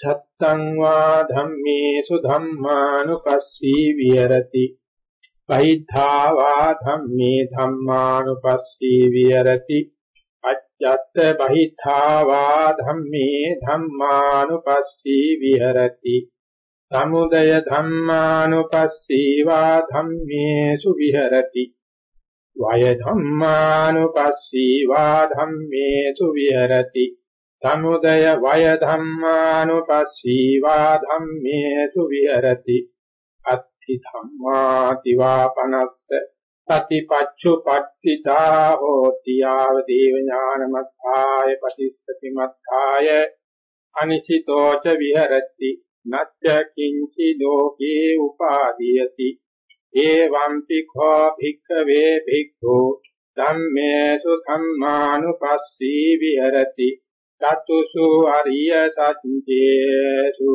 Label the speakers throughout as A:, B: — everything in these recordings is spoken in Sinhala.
A: අච්ඡත්තං වා ධම්මේසු ධම්මානුපස්සී විහෙරති. පහිද්ධා වා ධම්මේ ධම්මානුපස්සී විහෙරති. අච්ඡත්ත බහිද්ධා වා ධම්මේ ධම්මානුපස්සී විහෙරති. සමුදය ධම්මානුපස්සී වා ධම්මේසු විහෙරති. වය ධම්මානුපස්සී වා ධම්මේසු විහෙරති. සමුදය වය ධම්මානුපස්සී වා ධම්මේසු විහෙරති. අත්ථි ධම්මාති වා පනස්ස සතිපච්චු පට්ඨිතා හෝති ආව දේව ඥානමත්ථාය පටිච්චති මත්ථාය අනිසිතෝ ච විහෙරති. නච්ච කිංචි ලෝකේ උපාදීයති. එවං පිඛෝ භික්ඛවේ භික්ඛු. ධම්මේසු ධම්මානුපස්සී විහෙරති. චතුසු අරිය සත්‍යේසු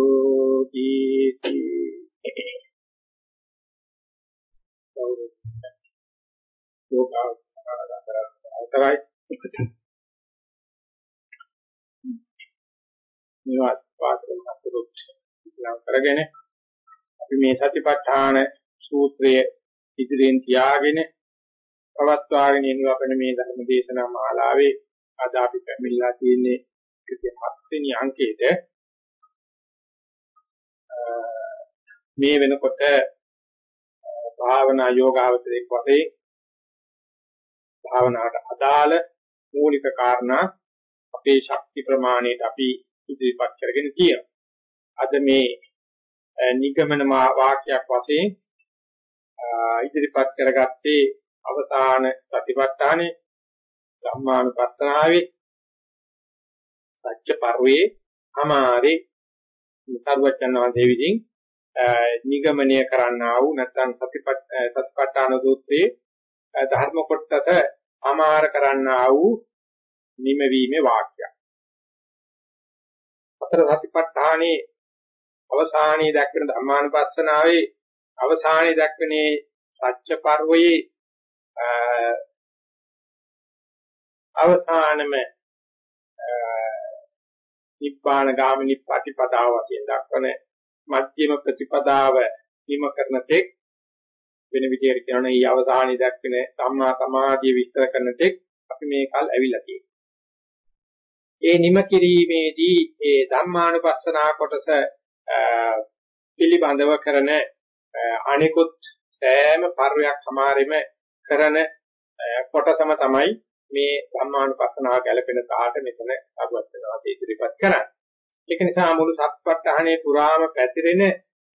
A: කීති. මේවා පාඩම් අතුරුත් නම් කරගෙන අපි මේ සතිපට්ඨාන සූත්‍රය ඉදිරියෙන් තියාගෙන පවත්වාගෙන යන අපේ මේ ධර්ම දේශනා මාලාවේ අද අපි පැමිණලා තියෙන්නේ ඒකේ හත්වෙනි අංකයේද මේ වෙනකොට භාවනා යෝගාවචරයක් වශයෙන් භාවනාවට අදාළ මූලික කාරණා අපේ ශක්ති ප්‍රමාණයට අපි ඉදිරිපත් කරගෙන තියෙනවා. අද මේ නිගමන වාක්‍යයක් වශයෙන් ඉදිරිපත් කරගත්තේ අවසාන ප්‍රතිපත්තානේ ධම්මානුපස්සනාවේ සත්‍ය පරිවේ අමාරේ සර්වචන් වහන්සේ විසින් නිගමනය කරන්නා වූ නැත්නම් සතිපත් සත්පට්ඨාන සූත්‍රයේ ධර්ම කොටස අමාර කරන්නා වූ නිමවීමේ වාක්‍යය. අතර සතිපට්ඨානේ අවසානයේ දක්වන ධර්මානුපස්සනාවේ අවසානයේ දක්වනේ සත්‍ය පරිවේ අවසානම නිබ්බාන ගාමිනී ප්‍රතිපදාව වශයෙන් දක්වන මධ්‍යම ප්‍රතිපදාව හිම කරන තෙක් වෙන විදිහට කියනවා මේ අවසානයේ දක්වන සම්මා සමාධිය විස්තර කරන තෙක් අපි මේ කල් ඇවිල්ලා තියෙනවා. ඒ නිම කිරීමේදී ඒ ධම්මානුපස්සනා කොටස පිළිබඳව කරන අනිකුත් සෑම පරියක් සමාරෙම කරන කොටසම තමයි මේ ධම්මානුපස්සනාව ගැලපෙන තාට මෙතන අගවත් වෙනවා ඉදිරිපත් කරන්නේ. ඒක නිසා මුළු සත්පත්තහනේ පුරාම පැතිරෙන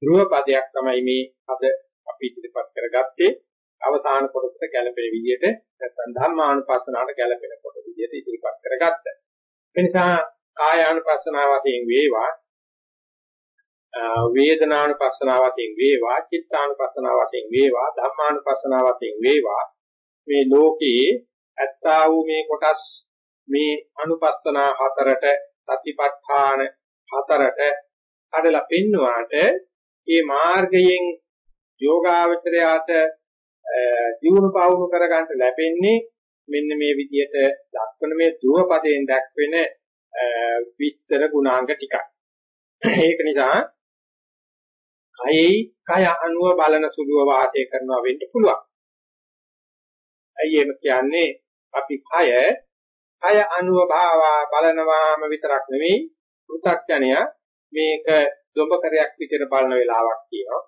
A: ධ්‍රුව පදයක් තමයි මේ අද අපි ඉදිරිපත් කරගත්තේ. අවසාන කොටසට ගැලපෙන විදිහට නැත්නම් ධම්මානුපස්සනාවට ගැලපෙන කොට විදිහට ඉදිරිපත් කරගත්තා. ඒ නිසා කායානුපස්සනාව වශයෙන් වේවා වේදනානුපස්සනාව වශයෙන් වේවා චිත්තානුපස්සනාව වශයෙන් වේවා ධම්මානුපස්සනාව වශයෙන් වේවා මේ ලෝකයේ ඇත්තා වූ මේ කොටස් මේ අනුපස්සනා හතරට සතිපට්ඨාන හතරට කඩලා පෙන්නුවාට මේ මාර්ගයෙන් යෝගාවචරයාට ජීවුන පවුණු කරගන්න ලැබෙන්නේ මෙන්න මේ විදිහට දක්වන මේ ධුවපදයෙන් දක්වන විස්තර ගුණාංග ටිකක්. ඒක නිසා කයයි කය අනුව බලන සුළුව වාසය කරනවා වෙන්න පුළුවන්. ඇයි එහෙම කියන්නේ අපි කය කය අනුව භාවා බලනවාම විතරක් නෙවෙයි පෘථග්ජනය මේක දොඹකරයක් විදිහට බලන වෙලාවක් තියෙනවා.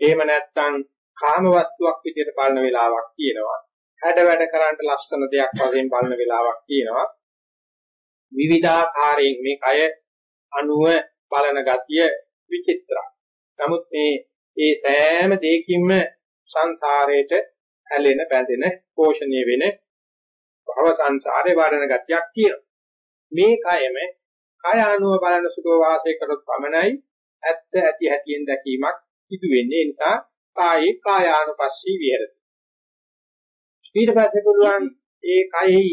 A: එහෙම නැත්නම් කාම වස්තුවක් විදිහට බලන වෙලාවක් තියෙනවා. හැඩ වැඩ කරන්න ලස්සන දෙයක් වශයෙන් බලන වෙලාවක් තියෙනවා. විවිධාකාරයෙන් මේ කය අනුව බලන ගතිය විචිත්‍රයි. නමුත් මේ ඒ සෑම දෙයකින්ම සංසාරයට ඇලෙන බැඳෙන පෝෂණය වෙන භව සංසාරේ වඩන ගතියක් තියෙනවා. මේ කයම කය අනුව බලන සුඛ වාසය කරොත් පමණයි ඇත්ත ඇති හැටියෙන් දැකීමක් සිදු වෙන්නේ. ඒ නිසා කායේ කායානුපස්සී විහෙරති. ඊට පස්සේ පුළුවන් ඒ කයෙහි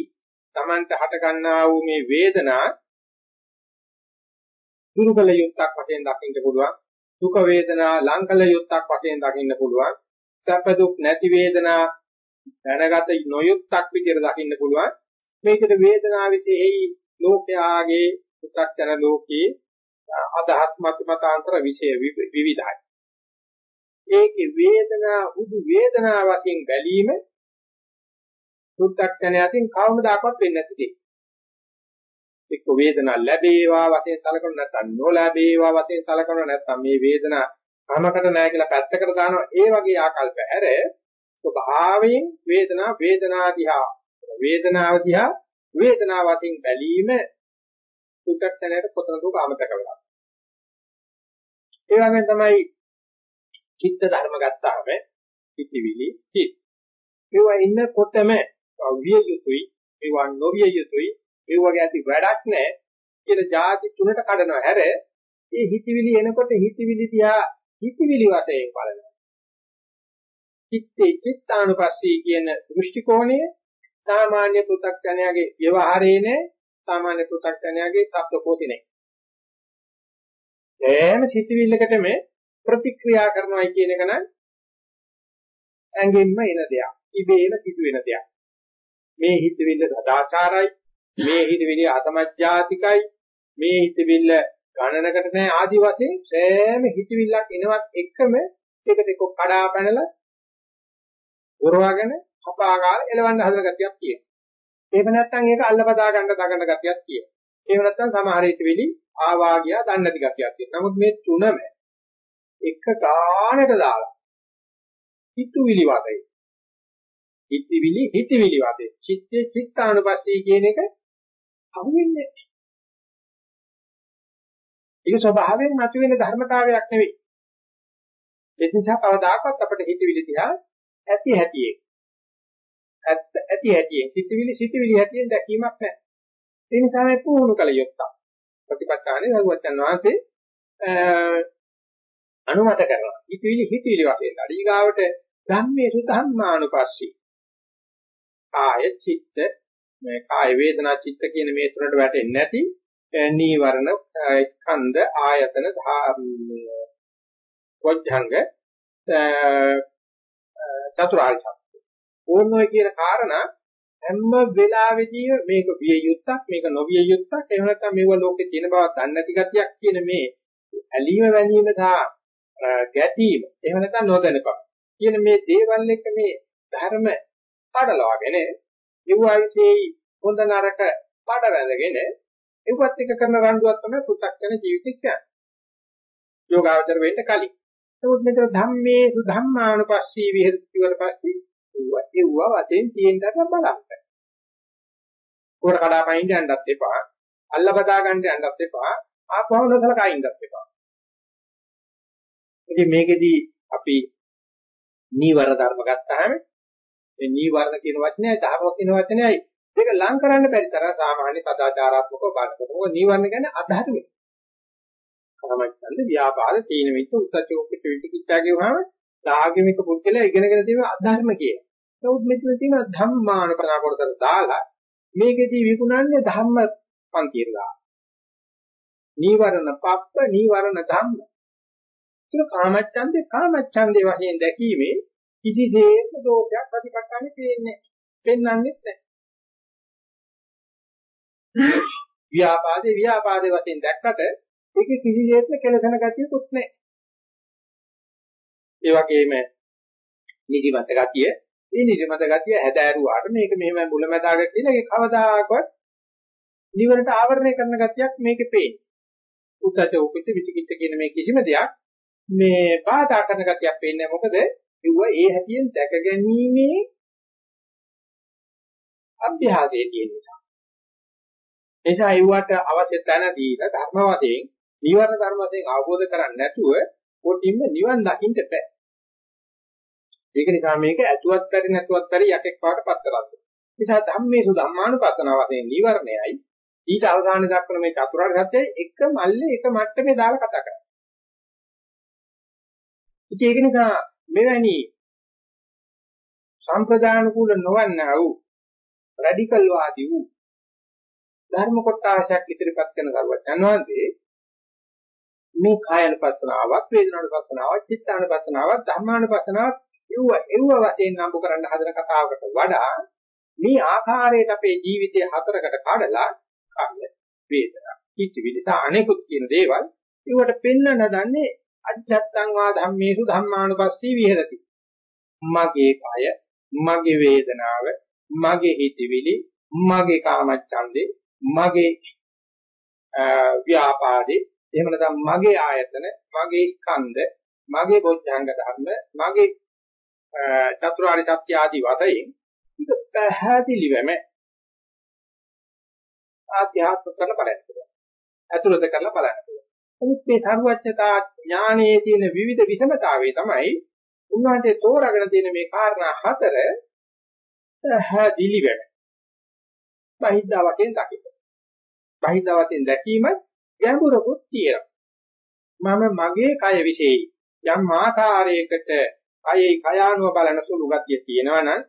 A: Tamanta හට ගන්නා වූ මේ වේදනා දුරුකල යුක්තක් වශයෙන් දකින්න පුළුවන්. දුක වේදනා ලංකල යුක්තක් වශයෙන් දකින්න පුළුවන්. සැප දුක් නැති වේදනා දැනගත නොයුක්තක් විදිහට දකින්න පුළුවන්. මේකට වේදනාව විශේෂයි ලෝකයාගේ පු탁ජන ලෝකයේ අදහස් මත මතාන්තර විශේෂ විවිධයි. ඒකේ වේදනා හුදු වේදනා වශයෙන් බැලීම පු탁ජනයකින් කවමදාකවත් වෙන්නේ නැති දෙයක්. එක්ක වේදනා ලැබේවා වශයෙන් සලකන නැත්නම් නොලැබේවා වශයෙන් සලකන නැත්නම් මේ වේදනා කමකට නැහැ කියලා පැත්තකට දානවා ඒ වගේ ආකල්ප ඇර ස්වභාවයෙන් වේදනා වේදනා දිහා වේදනාව දිහා වේදනාවකින් බැලීම සුඛක්ෂණයට කොතනදෝ කාමතක වෙනවා. ඒ වගේම තමයි චිත්ත ධර්ම ගත්තාම පිටිවිලි සිත්. ඒවා ඉන්නකොටම විය යුතුයි, ඒවා නොවිය යුතුයි, ඒ වගේ ඇති වැඩක් නැහැ කියලා ಜಾති තුනට කඩනවා. හැර ඒ හිතවිලි එනකොට හිතවිලි දිහා හිතවිලි වශයෙන් බලනවා. චිත්තේ චිත්තානුපස්සී කියන දෘෂ්ටි කෝණය සාමාන්‍ය පෘථග්ජනයාගේ ව්‍යවහාරයේ නේ සාමාන්‍ය පෘථග්ජනයාගේ ශබ්දකෝෂේ නේ. එහෙම සිතවිල්ලකටම ප්‍රතික්‍රියා කරනවායි කියන එක නම් ඇඟෙන්ම එන දෙයක්. ඉබේම සිදුවෙන දෙයක්. මේ හිතවිල්ල සදාචාරයි, මේ හිතවිල්ල අතමජ්ජාතිකයි, මේ හිතවිල්ල ගණනකට නැහැ ආදි වශයෙන් සෑම හිතවිල්ලක් එනවත් එකම ඒකට එක්ක කඩා පැනලා උරවාගෙන අපාගාල එලවන්න හදන ගතියක් තියෙනවා. එහෙම නැත්නම් ඒක අල්ලපදා ගන්න දගන ගතියක් තියෙනවා. එහෙම නැත්නම් සමහර හිතවිලි ආවා ගියා දන්නේ නැති ගතියක් තියෙනවා. නමුත් මේ තුනම එක ගානට දාලා හිතුවිලි වදේ. හිතවිලි හිතවිලි වදේ. චිත්තේ චිත්තානුපස්සී කියන එක අහුවෙන්නේ නැහැ. ඒක ස්වභාවයෙන් මතුවෙන ධර්මතාවයක් නෙවෙයි. ඒ නිසා කවදාකවත් අපිට හිතවිලි දිහා ඇති හැටියේ ඇත්ත ඇති හැටියෙන් සිතවිලි සිතවිලි හැටියෙන් දැකීමක් නැහැ. ඒ නිසා මේ පුහුණු කළ යුත්තක්. ප්‍රතිපත්තානේ සරුවචන් වහන්සේ අනුමත කරනවා. හිතවිලි හිතවිලි වශයෙන් අඩීගාවට ධම්මේ සුධම්මානුපස්සී. කාය චිත්ත මේ කාය වේදනා චිත්ත කියන මේ තුනට වැටෙන්නේ නැති නීවරණ ඛණ්ඩ ආයතන වොජ්ජංග චතුරාර්ය සත්‍ය. ඕනෝය කියන කාරණා හැම වෙලාවෙදී මේක විය යුත්තක් මේක නොවිය යුත්තක් එහෙම නැත්නම් මේව ලෝකේ තියෙන බව දන්නේ නැති ගතියක් කියන මේ ඇලීම වැනීම සහ ගැටීම එහෙම නැත්නම් නොදැනකම කියන මේ දේවල් එක මේ ධර්ම පඩලවාගෙන ඒවායිසේ හොඳ නරක පඩ වැඳගෙන ඒවත් එක කරන රණ්ඩුවක් තමයි පු탁කන ජීවිතය කියන්නේ. යෝගාවචර වෙන්න කලින්. නමුත් මෙතන ධම්මේ සුධම්මානුපස්සී විහෙරති වල පස්සේ ඒවා වශයෙන් තියෙනකට බලන්න. උඩ කඩාපයින් යන්නත් එපා. අල්ල බදා ගන්න යන්නත් එපා. ආපහු නොසලකා ඉන්නත් එපා. ඉතින් මේකෙදී අපි නීවර ධර්ම ගත්තාම මේ නීවරණ කියන වචනයයි ධර්ම කියන වචනයයි දෙක ලං කරන්න බැරි තරම් සාමාන්‍ය සදාචාරාත්මකව බලනකොට මොකද නීවරණ කියන්නේ අධර්මයි. කර්මච්ඡන්ද ව්‍යාපාර තීන මිත්‍ය උත්සචෝක පිටිකිච්ඡා කියවහම ධාගමික පුද්ගලයා ඉගෙනගෙන තියෙන අධර්ම කියන. නමුත් මෙතන තියෙන ධම්මානුපරණ කොටසට දාලා මේකෙදී විකුණන්නේ ධම්ම පන්තියට දාලා. නීවරණ පප්ප නීවරණ ධම්ම. ඒක කාමච්ඡන්දේ කාමච්ඡන්දේ වශයෙන් දැකීමේ කිසිසේත් දෝෂයක් ප්‍රතිපත්තන්නේ පේන්නේ පෙන්වන්නේ නැහැ. ව්‍යාපාදේ ව්‍යාපාදේ වශයෙන් දැක්කට ඒක කිසිසේත්ම කෙලසන ගතියකුත් නැහැ. ඒ වගේම නිදිමත ගතිය, මේ නිදිමත ගතිය හැදෑරුවාට මේක මෙහෙම මුලැමැදාග කියලා ඒක කවදාකවත් නිවරට ආවරණය කරන ගතියක් මේකේ පේන්නේ. උත්තර උපිත විචිකිච්ඡ කියන මේ කිසිම දෙයක් මේ බාධා කරන ගතියක් පේන්නේ මොකද ඒව ඒ හැටියෙන් දැක ගැනීමේ අභ්‍යාසයේ තියෙන නිසා. එනිසා ඒවට අවශ්‍ය තැන දීලා ධර්ම වශයෙන් නිවර්ණ ධර්ම වශයෙන් අවබෝධ කරගන්න නැතුව කොටින්ම නිවන් දකින්න බෑ. ඒක නිසා මේක ඇතුවත් කරි නැතුවත් කරි යකෙක් පාටපත් කරන්නේ. නිසා ධම්මේසු ධම්මානුපස්සන වශයෙන් නිවර්ණයයි ඊට අවධානය දක්වන මේ චතුරාර්ය සත්‍යයි එක මල්ලේ එක මට්ටමේ දාලා කතා කරන්නේ. ඉතින් ඒක නිසා මෙවැනි සම්ප්‍රදාන කුල නොවන්නා වූ රැඩිකල් වාදී වූ ධර්ම කොටාශයක් ඉදිරිපත් කරන කරුවත් යනවාදී මේ කායනුපස්සනාවක් වේදනානුපස්සනාවක් චිත්තානුපස්සනාවක් ධම්මානුපස්සනාවක් ඒව ඒව වශයෙන් නම්බු කරන්න හදන කතාවකට වඩා මේ ආකාරයට අපේ ජීවිතය හතරකට කඩලා කර්ම වේදනා කිච්චවිලි තා අනෙකුත් කියන දේවල් ඒවට පෙන්වන්න දන්නේ අජත්තං වා ධම්මේසු ධම්මානුපස්සී විහෙරති. මගේ කය මගේ වේදනාව මගේ හිතවිලි මගේ කාමච්ඡන්දේ මගේ ව්‍යාපාදේ එහෙම නැත්නම් මගේ ආයතන මගේ ස්කන්ධ මගේ බොද්ධංග ධර්ම මගේ චතුරාර්ය සත්‍ය ආදී වශයෙන් ඒක පැහැදිලිවම ආධ්‍යාත්මික කරලා බලන්න පුළුවන්. අතුලත කරලා බලන්න පුළුවන්. නමුත් මේ සර්වඥතා ඥානයේ තියෙන විවිධ විෂමතාවය තමයි උන්වහන්සේ තෝරාගෙන තියෙන මේ කාරණා හතර පැහැදිලි වෙන. බහිද්දා වශයෙන් දකින්න. බහිද්දා වශයෙන් දැකීම ගැඹුරකුත් තියෙනවා. මම මගේ කය વિશેයි යම් ආකාරයකට කයේ කයානුව බලන සුළු ගතිය තියෙනවා නම්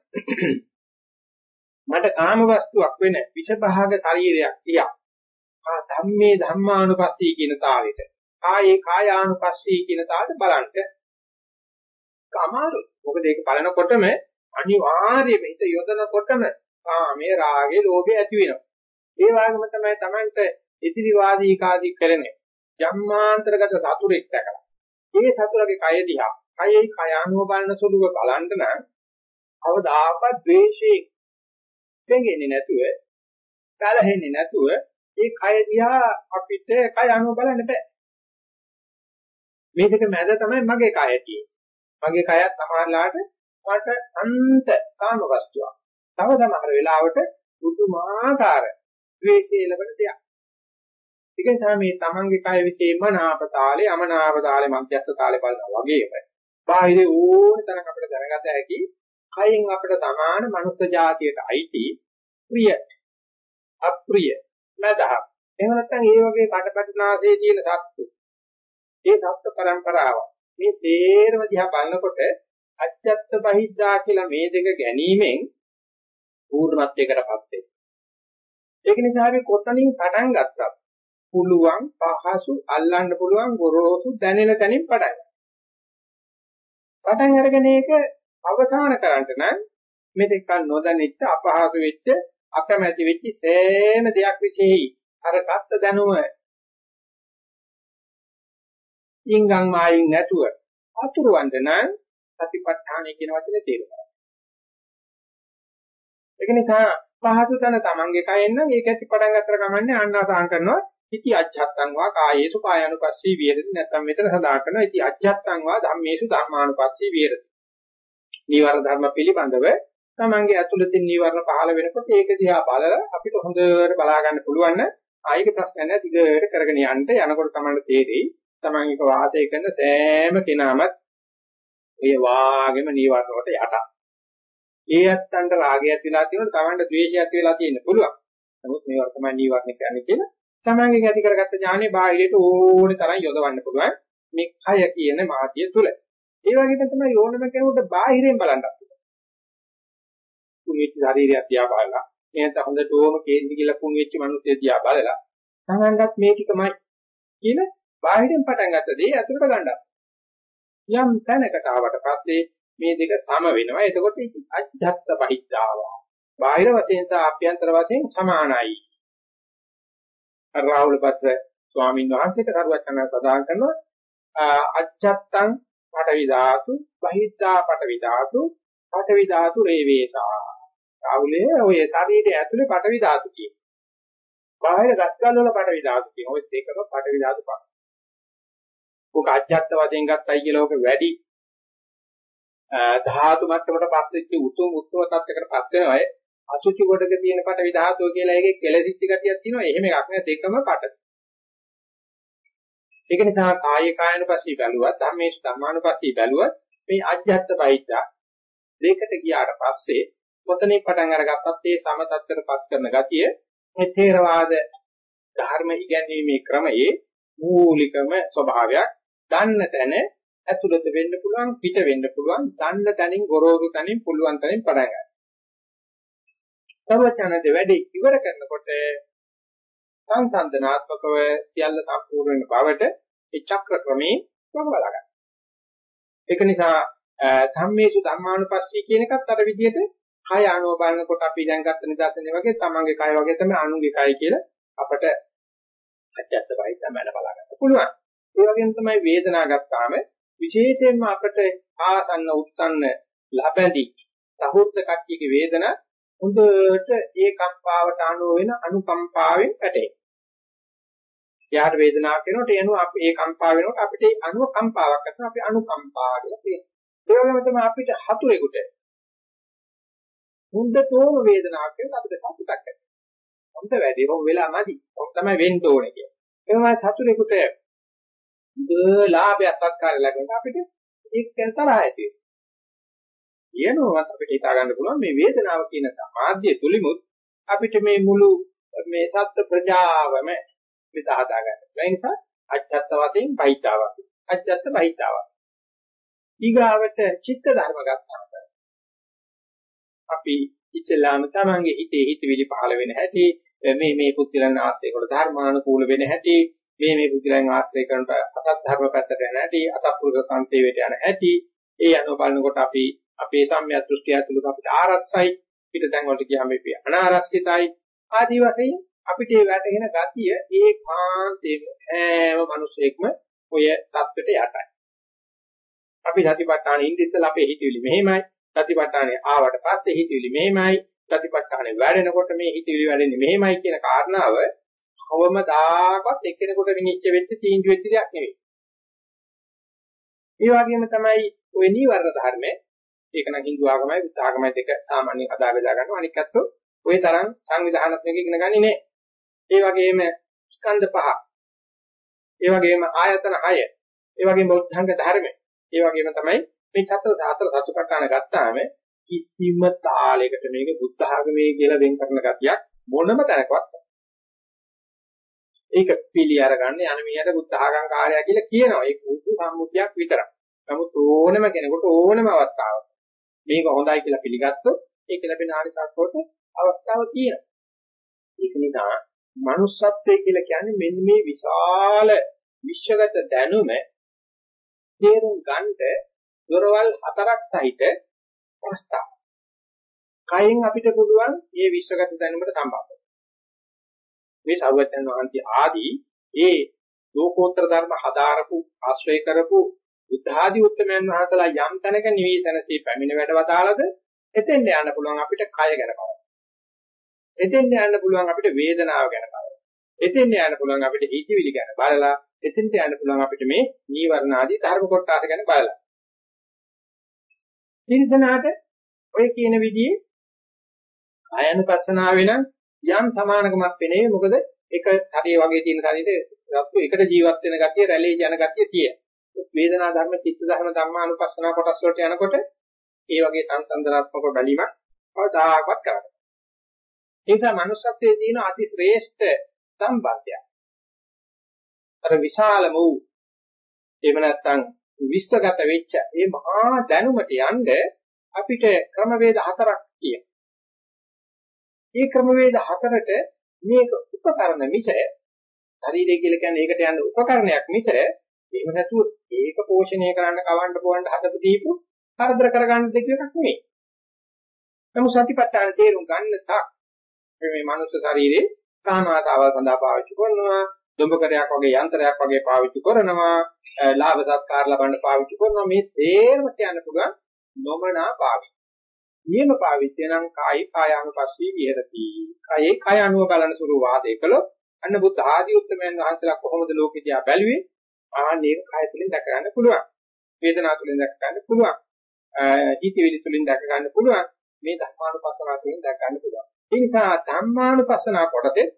A: මට කාම වස්තුවක් වෙන විෂභාග ශරීරයක් තියා. ආ ධම්මේ ධම්මානුපස්සී කියන තාලෙට. කායේ කායානුපස්සී කියන තාලෙට බලන්න. කමාරු. මොකද ඒක බලනකොටම අනිවාර්යයෙන්ම හිත යොදනකොටම කාමයේ රාගේ ලෝභය ඇති වෙනවා. ඒ වගේම තමයි Tamanට ඉදිරිවාදී කාදී කරන්නේ. ජම්මාන්තරගත සතුරෙක් දැකලා. මේ සතුරගේ කය දිහා, කයේ කය අනුව බලන සුළුව බලන්න නම් අවදාපත් ද්වේෂයෙන් දෙන්නේ නැතුව, කලහෙන්නේ නැතුව මේ කය දිහා අපිට කය අනුව බලන්න බෑ. මේ දෙක මැද තමයි මගේ කය තියෙන්නේ. මගේ කයත් සමානලාට මට අන්ත කාම වස්තුවක්. තව සමහර වෙලාවට පුදුමාකාර ද්වේෂය ලැබෙන දෙයක්. ඒක නිසා මේ තමන්ගේ කය විසේ මනාප තාලේ අමනාප තාලේ මධ්‍යස්ථ තාලේ බලනවා වගේම බාහිර ඕන තරම් අපිට දැනගත හැකි කයින් අපිට තමාන මනුෂ්‍ය జాතියට අයිති ප්‍රිය අප්‍රිය මදහ එහෙම නැත්නම් මේ වගේ කඩපටනාසේ තියෙන සත්තු. ඒ සත්ත්ව પરම්පරාව මේ තේරම දිහා බලනකොට අච්ඡත්ත බහිද්දා කියලා මේ දෙක ගැනීමෙන් පූර්ණත්වයකටපත් වෙනවා. ඒක නිසා අපි කොතනින් පටන් ගත්තත් පුළුවන් පහසු අල්ලන්න පුළුවන් ගොරෝසු දැනෙන තැනින් පටන් ගන්න. පටන් අරගෙන ඒක අවසන් කරන්න නම් මෙතෙක් නොදැනෙච්ච අපහසු වෙච්ච අකමැති වෙච්ච සෑම දෙයක් විශේෂයි. අර කත්ත දැනුම. ඉංගන් මායින් නැතුව අතුරුවන්ද නම් සතිපට්ඨානය කියන වචනේ තේරුම් ඒක නිසා පහසු තන තමන්ගේ කයෙන් නම් ඒක ඇති පටන් ගන්නතර කමන්නේ ආන්නාසාන් කරනවා. ඉති අජ්ජත්තං වා කායේසු කායानुපස්සී විහෙරති. නැත්නම් මෙතන සඳහන් කරනවා ඉති අජ්ජත්තං වා ධම්මේසු ධම්මානුපස්සී විහෙරති. නීවරණ ධර්ම පිළිබඳව තමන්ගේ ඇතුළතින් නීවරණ පහළ වෙනකොට ඒක දිහා බලලා අපිට හොඳට බලා ගන්න පුළුවන් නම් ආයෙක ප්‍රශ්න නැහැ දිගට කරගෙන යන්න. යනකොට තමයි තේරෙයි තමන් එක වාසය කරන සෑම කෙනාම ඒ වාගෙම නීවරණ වලට යටා. ඒ ඇත්තන්ට රාගය ඇතිලා තියෙනවා තමන්ට ද්වේෂය ඇතිලා තියෙන්න පුළුවන්. නමුත් මේවා තමයි නීවරණ කියන්නේ කියලා තමන්ගේ ඇති කරගත්ත ඥානෙ බාහිරයට ඕනේ තරම් යොදවන්න පුළුවන් මේ කය කියන මාතිය තුල. ඒ වගේම තමයි ඕනම කෙනෙකුට බාහිරෙන් බලන්න පුළුවන්. කුණිච්ච ශරීරය තියා බලලා එහෙනම් හොඳට ඕම කේන්ති කියලා කුණු වෙච්ච මිනිස්සු දිහා බලලා තමන්ගත් මේ ටිකමයි කියලා බාහිරින් පටන් ගත්ත දේ ඇතුළට ගන්නවා. යම් තැනකට ආවට පස්සේ මේ දෙක සම වෙනවා. එතකොට අජ්ජත් බහිද්ධාව. බාහිර වශයෙන් සහ ආභ්‍යන්තර වශයෙන් සමානයි. රාහුල පත්‍ර ස්වාමීන් වහන්සේට කරුවචන සදාන් කරනවා අජ්ජත්තං පඨවි ධාතු බහිද්ධා පඨවි ධාතු පඨවි ධාතු රේවේසා. රාහුලේ ඔය ශරීරය ඇතුලේ පඨවි ධාතු කියන. බාහිර ගස්කල් වල පඨවි ධාතු කියන. ඔය දෙකම පඨවි ධාතු පහ. ඔක අජ්ජත් වශයෙන් ගත්තයි කියලා ඔක වැඩි ධාතු මට්ටමට පස්සෙච්ච උතුම් උත්තර තත්යකට පත් වෙනවා අසුචි කොටක තියෙන පටවි ධාතුව කියලා එකේ කෙලසිච්ච ගතියක් තියෙනවා. එහෙම එකක් නෑ. දෙකම පට ඒක නිසා කාය කායනුපස්සී බැලුවත් ධම්මේශ ධම්මානුපස්සී බැලුවත් මේ අජ්ජත් බයිද්දා දෙකට ගියාට පස්සේ කොතනින් පටන් අරගත්තත් ඒ සම තත්ත්වයටපත් කරන ගතිය මේ ථේරවාද ධර්ම ඉගැන්වීමේ ක්‍රමයේ මූලිකම ස්වභාවයක් දන්න තැන ඇතුළත වෙන්න පුළුවන් පිට වෙන්න පුළුවන් දන්න තැනින් ගොරෝසු තැනින් පුළුවන් තැනින් පටන් ගන්න. සර්වඥානද වැඩි ඉවර කරනකොට සංසන්දනාත්මකව සියල්ල සම්පූර්ණ වෙන බවට ඒ චක්‍ර ක්‍රමේ වගවලා ගන්න. ඒක නිසා ධම්මේසු ධම්මානුපස්සී කියන එකත් අර විදිහට කය අනුව බලනකොට අපි දැන් ගත්ත නිදර්ශනේ වගේ තමන්ගේ කය වගේ තමයි අනුන්ගේ කය කියලා අපට අත්‍යත්ත වයි තමයි බලා ගන්න පුළුවන්. ඒ වගේම තමයි වේදනාව ගත්තාම විශේෂයෙන්ම අපට ආසන්න උත්සන්න ලැබැඳි සහෘද කට්ටියගේ වේදනා හොඳට ඒ කම්පාවට අනුව වෙන අනුකම්පාවෙන් පැටේ. යාට වේදනාවක් වෙනකොට එනු අපි ඒ කම්පාව වෙනකොට අපිට ඒ අනුව කම්පාවක් කරන අපි අනුකම්පා කියලා කියනවා. ඒ වගේම තමයි අපිට හතුරෙකුට හොඳටම වේදනාවක් වෙන අපිට සතුටක් ඇති. හොඳ වැඩි හොම් වෙලා නැති. හොම් තමයි වෙන්න ඕනේ කියන්නේ. ඒ වගේම සතුරෙකුට හොඳ ලාභයක් සත්කාරය ලැබෙන අපිට ඒක ගැන තරහ ඇති වෙනවා. අපිට හිතා ගන්න පුළුවන් මේ වේදනාව කියන සමාධිය තුලිමුත් අපිට මේ මුළු මේ සත්ත්ව ප්‍රජාවම මෙත හදා ගන්න. ඒ නිසා අජත්ත වශයෙන් බහිතාවක්. අජත්ත බහිතාවක්. ඊගාවට චිත්ත ධර්ම ගන්නවා. අපි ඉච්ඡලාම තමන්ගේ හිතේ හිතවිලි පහළ වෙන හැටි මේ මේ පුත්තිලන් ආශ්‍රයකට ධර්මානුකූල වෙන හැටි මේ මේ පුත්තිලන් ආශ්‍රය කරනට අසත් ධර්ම පැත්තට යන හැටි අසත්පුරුෂ සංසේවයට යන හැටි ඒ අනුව බලනකොට අපි අපේ සම්මිය දෘෂ්ටි ඇතුළත අපිට ආරස්සයි පිටතෙන් වලට ගියාම අපි අනාරස්සිතයි ආදී වශයෙන් අපිට ඒ වැටෙන ගතිය ඒකාන්තයෙන් හැම මිනිසෙකම ඔය தත්වෙට යටයි. අපි සතිපට්ඨාන ඉඳිස්සලා අපේ හිතවිලි මෙහෙමයි. සතිපට්ඨාන ආවට පස්සේ හිතවිලි මෙහෙමයි. සතිපට්ඨාන වැඩෙනකොට මේ හිතවිලි වැඩෙන්නේ මෙහෙමයි කියන කාරණාව කවමදාකවත් එක්කෙනෙකුට විනිශ්චය වෙච්ච තීන්දුව වෙච්ච දෙයක් නෙවෙයි. ඒ වගේම තමයි ওই නීවරණ ධර්මයේ ඒක නම් Hindu ආගමයි බුද්ධ ආගමයි දෙක සාමාන්‍යයෙන් අදා බෙදා ගන්නවා අනික අතෝ ওই තරම් සංවිධානාත්මක ඉගෙන ගන්නේ නැහැ. ඒ වගේම ස්කන්ධ පහ. ඒ වගේම ආයතන 6. ඒ වගේම බෞද්ධංග ධර්ම. ඒ වගේම තමයි මේ චතර සාතර සතුටකාන ගත්තාම කිසිම තාලයකට මේක බුද්ධ ආගමේ කියලා වෙන් කරන ගතියක් මොනම තැනකවත් ඒක පිළි අරගන්න යන මියට බුද්ධ ආගම් කාර්යය කියලා කියනවා. ඒක උතු සම්මුතියක් විතරයි. නමුත් ඕනම කෙනෙකුට ඕනම අවස්ථාවක මේක හොඳයි කියලා පිළිගත්තොත් ඒක ලැබෙන ආනිසංසවලට අවස්ථාව තියෙනවා. ඒක නිසා manussත්වය කියලා කියන්නේ මෙන්න මේ විශාල විශ්වගත දැනුම තේරුම් ගන්නට දොරවල් හතරක් සහිත ප්‍රස්තාව. කයින් අපිට පුළුවන් මේ විශ්වගත දැනුමට සම්බන්ධ මේ සර්වඥන් වහන්සේ ආදී ඒ ලෝකෝත්තර ධර්ම හදාරපු ආශ්‍රය කරපු බුද්ධ ආදී උත්තරමයන් වහන්සේලා යම් තැනක නිවේසනසේ පැමිණ වැඩවතාලද එතෙන්ට යන්න පුළුවන් අපිට කය ගැන බලන්න. එතෙන්ට යන්න පුළුවන් අපිට වේදනාව ගැන බලන්න. එතෙන්ට යන්න පුළුවන් අපිට හිතවිලි ගැන බලලා එතෙන්ට යන්න පුළුවන් අපිට මේ නීවරණ ආදී ධර්ම කොටස ගැන බලලා. තිරසනාට ඔය කියන විදිහේ ආයනුපස්සනාවේ නම් යම් සමානකමක් වෙන්නේ මොකද එක හරිය වගේ තියෙන ශරීරේ රත්තු එකට ජීවත් වෙන ගතිය රැළේ යන ගතිය තියෙන. වේදනා ධර්ම චිත්ත ධර්ම ධර්මානුපස්සනා කොටස් වලට යනකොට ඒ වගේ සංසන්දනාත්මක බැලීමක් කවදාකවත් කරන්නේ. ඒ නිසා manussත්වයේ තියෙන අති ශ්‍රේෂ්ඨ සම්බන්ධයක්. අර විශාල වූ එහෙම නැත්නම් විශ්වගත වෙච්ච මේ මහා දැනුමට යන්න අපිට ක්‍රමවේද හතරක් තියෙනවා. මේ ක්‍රමවේද හතරට මේක උපකරණ මිස ශරීරය කියලා කියන්නේ ඒකට යන උපකරණයක් මිස එහෙම නැතුව ඒක පෝෂණය කරන්න කවන්න පොවන්න හදපු දීපු කරදර කරගන්න දෙක එකක් නෙවෙයි. නමුත් සතිපට්ඨාන තේරුම් ගන්න තා මේ මනුස්ස ශරීරේ කාමාතාව සඳහා පාවිච්චි කරනවා දොඹකරයක් වගේ යන්ත්‍රයක් වගේ පාවිච්චි කරනවා ලාභ සත්කාර ලබන්න පාවිච්චි කරනවා මේ තේරම කියන්න පුළුවන් නොමනා පාවිච්චි. නියම පාවිච්චි නම් කායි කායානුපස්සී විහෙරති. කායේ කාය අනුව බලන සුළු වාදේ කළොත් අන්න බුද්ධ ආදී උත්තමයන් වහන්සේලා කොහොමද ලෝකෙ දිහා බැලුවේ? ආන්නේ කාය තුලින් දැක ගන්න පුළුවන්. වේදනා තුලින් දැක ගන්න පුළුවන්. හිතවිලි තුලින් දැක ගන්න පුළුවන්. මේ ධර්මානුපස්සනාව තුලින් දැක ගන්න පුළුවන්. ඒ නිසා ධම්මානුපස්සනාව කොටතේ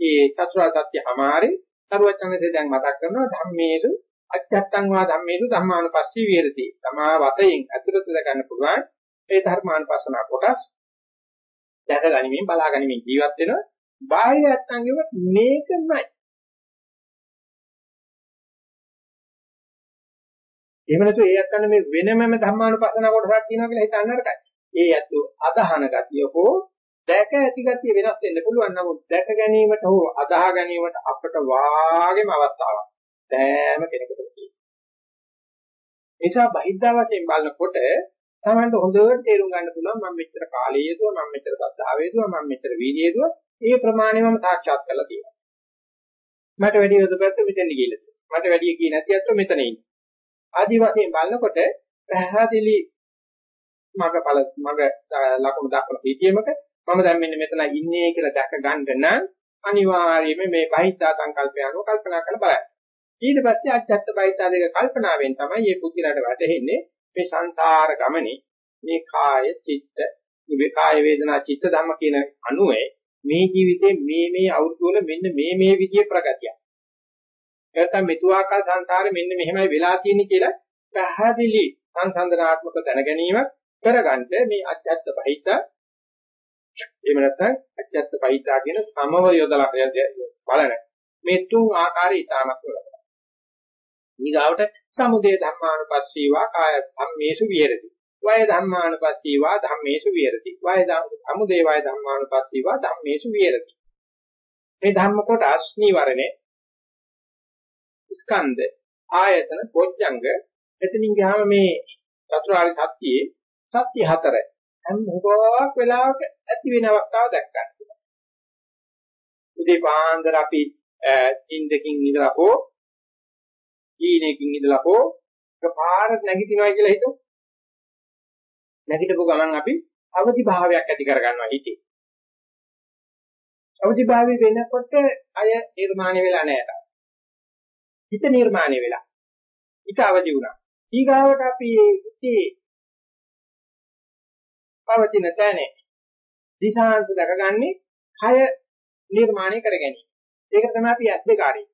A: ඒ චතුරාර්ය සත්‍ය හැමාරේ සරුවචනසේ දැන් මතක් කරනවා ධම්මේසු අච්ඡත්තං වා ධම්මේසු ධම්මානුපස්සී විහෙරති. තමා වතයෙන් අතුරත ගන්න පුළුවන් ඒ ධර්මානුපස්සනා කොටස් දැක ගනිමින් බලා ගනිමින් ජීවත් වෙනවා. බාහිර ඇත්තන්ගෙම මේකමයි. එහෙම නැතු ඒ ඇත්තන් මේ වෙනමම ධර්මානුපස්සනා කොටසක් තියෙනවා කියලා හිතන්න නරකයි. ඒ ඇත්ත අදහන ගතිය හෝ දැක ඇති ගතිය වෙනස් වෙන්න පුළුවන්. නමුත් දැක ගැනීමට හෝ අදාහ ගැනීමට අපට වාගේම අවස්ථාවක් සෑම කෙනෙකුටම තියෙනවා. නිසා බහිද්ධා වශයෙන් බලනකොට තමන්ට හොඳට තේරුම් ගන්න පුළුවන් මම මෙච්චර කාලය යෙදුවා මම මෙච්චර සද්ධාව යෙදුවා මම මෙච්චර වීර්යය යෙදුවා ඒ ප්‍රමාණය මම සාක්ෂාත් කරලා තියෙනවා. මට වැඩි යොදපැත්ත මෙතන ගිහිල්ලා තියෙනවා. මට වැඩි කී නැති අත්ව මෙතන ඉන්නේ. ආදි වශයෙන් බලනකොට පැහැදිලි මගපල මග ලකුණු දක්වන පිටියමක මම දැන් මෙන්න මෙතන ඉන්නේ කියලා දැක ගන්න නම් අනිවාර්යයෙන්ම මේ බහිද්ධා සංකල්පය අනුව කල්පනා කරලා බලන්න. ඊට පස්සේ අජත්ත බහිද්ධා දෙක කල්පනාවෙන් තමයි මේ පුදුලට වැටෙන්නේ මේ සංසාර ගමනේ මේ කාය චිත්ත කාය වේදනා චිත්ත ධම්ම කියන අනුවේ මේ ජීවිතේ මේ මේ අවුරුදු වල මෙන්න මේ මේ විදිහේ ප්‍රගතියක්. නැත්නම් මෙතුආකාර සංසාරේ මෙන්න මෙහෙමයි වෙලා තියෙන්නේ කියලා පැහැදිලි සංසන්දනාත්මක දැනගැනීමක් කරගන්න මේ අජත්ත බහිද්ධා එහෙම නැත්නම් අජත්ත පහිතා කියන සමව යොදලා බලන මේ තුන් ආකාරය ඊටමත් වලදා. ඊගාවට සමුදය ධම්මානුපස්සීවා කාය ධම්මේසු විහෙරති. වය ධම්මානුපස්සීවා ධම්මේසු විහෙරති. වය සමුදය වය ධම්මානුපස්සීවා ධම්මේසු විහෙරති. මේ ධම්ම කොටස් නීවරණේ ස්කන්ධ ආයතන පොච්චංග එතනින් ගියාම මේ චතුරාර්ය සත්‍යයේ සත්‍ය හතර හැම හුඟක් වෙලාවක ඇති වෙන අවස්ථාව දැක් ගන්න. උදේ පාන්දර අපි ඉන්දකින් ඉඳලා හෝ ඊනකින් ඉඳලා හෝ එකපාරට නැගිටිනවා කියලා හිතමු. නැගිටපු ගමන් අපි අවදි භාවයක් ඇති කර ගන්නවා හිතේ. අවදි භාවය වෙනකොට අය නිර්මාණය වෙලා නැහැ. හිත නිර්මාණය වෙලා. හිත අවදි වුණා. ඊගාවට අපි හිතේ පවතින තැන දිශාංශ දකගන්නේ කය නිර්මාණය කර ගැනීම. ඒක තමයි අපි ඇස් දෙක ආරේ.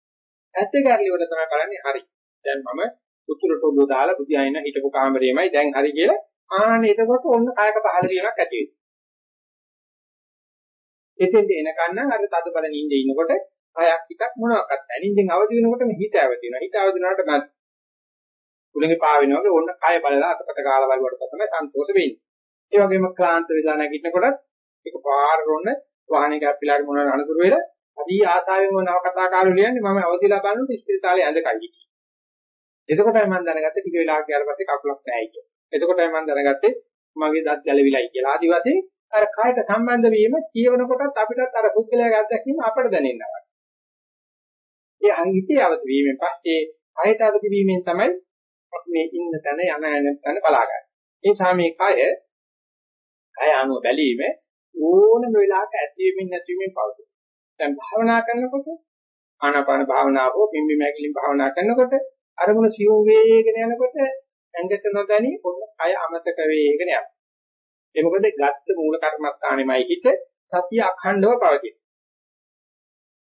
A: ඇස් දෙක ආරලිවට තමයි කරන්නේ හරි. දැන් මම උතුරට ඔබ දාලා බුදියාගෙන හිටපු කාමරේමයි දැන් හරි කියලා ආනේ එතකොට ඔන්න කායක පහළ වීමක් ඇති වෙනවා. එතෙන්ද එනකන් නම් අර තද බල නිින්දේ ඉනකොට අයක් ටිකක් මොනවාක්වත් නැහැ. නිින්දෙන් අවදි වෙනකොටම හිත අවදි වෙනවා. හිත අවදි වුණාට මත් කුලගේ පාවෙනවා වගේ ඔන්න කය බලලා අතපත කාලා බලවට තමයි සන්තෝෂ වෙන්නේ. ඒ වගේම ක්ලාන්ත වෙලා නැගිටිනකොටත් ඒක පාරට ඔන්න වාහනේ කැප්පිලාට මොනවාර අනතුරු වෙලා අදී ආසාවෙම නව කතා කාලේ ලියන්නේ මම අවදිලා බලනකොට ඉස්පිරිතාලේ ඇඳ කයි. එතකොටයි මම දැනගත්තේ ටික වෙලාවක් ගියාට පස්සේ කකුලක් නැහැ කියලා. එතකොටයි මම දැනගත්තේ මගේ දත් ගැලවිලයි කියලා. ආදි වශයෙන් අර කායට සම්බන්ධ වීම කියවන කොටත් අපිටත් අර පුද්ගලයාගේ අත්දැකීම අපට දැනෙනවා. ඒ අනිත්‍ය අවදි වීමෙන් පස්සේ කායට අවදි වීමෙන් තමයි මේ ඉන්න තැන යන යන තැන බලාගන්නේ. ඒ නිසා මේ කය කය අනුව බැලීම ඕනම වෙලාවක ඇතිවීමෙන් නැතිවීමෙන් පවතී. දැන් භාවනා කරනකොට ආනාපාන භාවනාව හෝ පිම්බි මැකිලින් භාවනා කරනකොට අරමුණ සියුම් වේගෙන යනකොට ඇඟට නොදැනි ඔන්න කය අමතක වේගෙන යනවා. ඒ මොකද ගත්ත මූල කර්මස්ථානෙමයි හිත සතිය අඛණ්ඩව පවතින.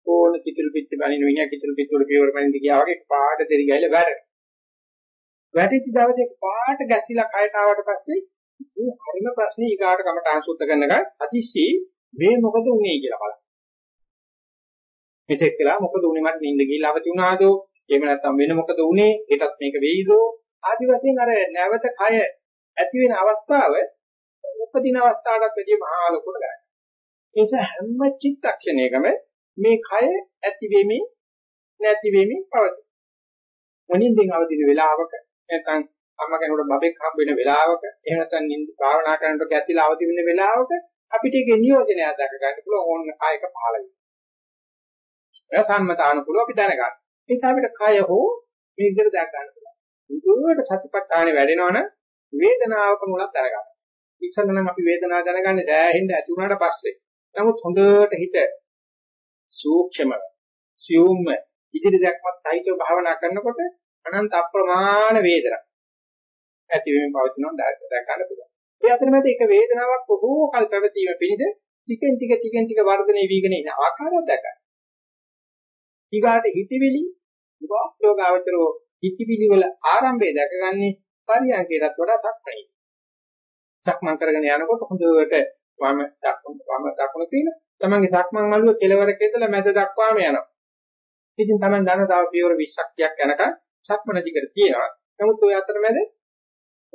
A: ඕන කිතුල් පිට බණින විඤ්ඤා කිතුල් පිට වල පියවර බණින්න ගියා වගේ පාට දෙරි ගහලා වැඩ. වැටිච්ච දවසේ පාට ගැසිලා කයට ආවට පස්සේ මේ හරිම ප්‍රශ්නේ ඊගාට කමටහන් සුද්ධ කරනකන් අතිශී මේ මොකද උනේ කියලා බලන්න. මෙතෙක් කියලා මොකද උනේ මට නිින්ද ගිහිල්ලා අවදි වුණාදෝ? එහෙම නැත්නම් වෙන මොකද උනේ? ඒකත් මේක වෙයිදෝ? ආදි වශයෙන් අර නැවත කය ඇති වෙන අවස්ථාව උපදින අවස්ථාවකට වැඩිය මහා ලොකුට ගන්න. ඒ නිසා හැම චිත්තක්ෂණයකම මේ කය ඇති වෙමින් නැති වෙමින් පවතී. මොනින්දින් අවදින වෙලාවක නැත්නම් අම්මා කෙනෙකුට බබෙක් හම්බ වෙන වෙලාවක එහෙම නැත්නම් නිින්ද භාවනා කරනකොට ගැතිලා අවදි වෙන වෙලාවක අපිට ඒකේ නියෝජනයක් දක්ව ගන්න පුළුවන් ඕන්න කායක පහළ වෙනවා. ඒ සම්මතානුකූලව අපි දැනගන්න. ඒ නිසා අපිට කය හෝ මේ විදිහට දැක ගන්න පුළුවන්. උඩට සතිපට්ඨානෙ වැඩෙනවනම් වේදනාවක මුලක් දැනගන්න. ඉස්සෙල්ලා නම් අපි වේදනාව දැනගන්නේ දැහැහෙන්න ඇති වුණාට පස්සේ. නමුත් හොඳට හිත සූක්ෂම සියුම්ම ඉදිරි දැක්මත් සහිතව භාවනා කරනකොට අනන්ත අප්‍රමාණ වේදනා ඇති වෙමින් පවතිනවා දැක ගන්න පුළුවන්. ඒ අතරමැද එක වේදනාවක් බොහෝ කල් පැවතීම පිණිස ටිකෙන් ටික ටිකෙන් ටික වර්ධනය වීගෙන ඉන ආකාරයක් දැකගන්න. ඊගාට හිතවිලි විවාහෝගාවචරෝ හිතවිලි වල ආරම්භය දැකගන්නේ පරියන්කයටත් වඩා සක්මණයි. සක්මන් කරගෙන යනකොට හොඳට වම දකුණු වම දකුණු තියෙන තමන්ගේ සක්මන් මළුව කෙලවරක ඉඳලා මැද දක්වාම යනවා. ඉතින් තමන් දන්න තව පියවර 20ක් යනකම් සක්මන දිගට තියෙනවා. නමුත් ওই අතරමැද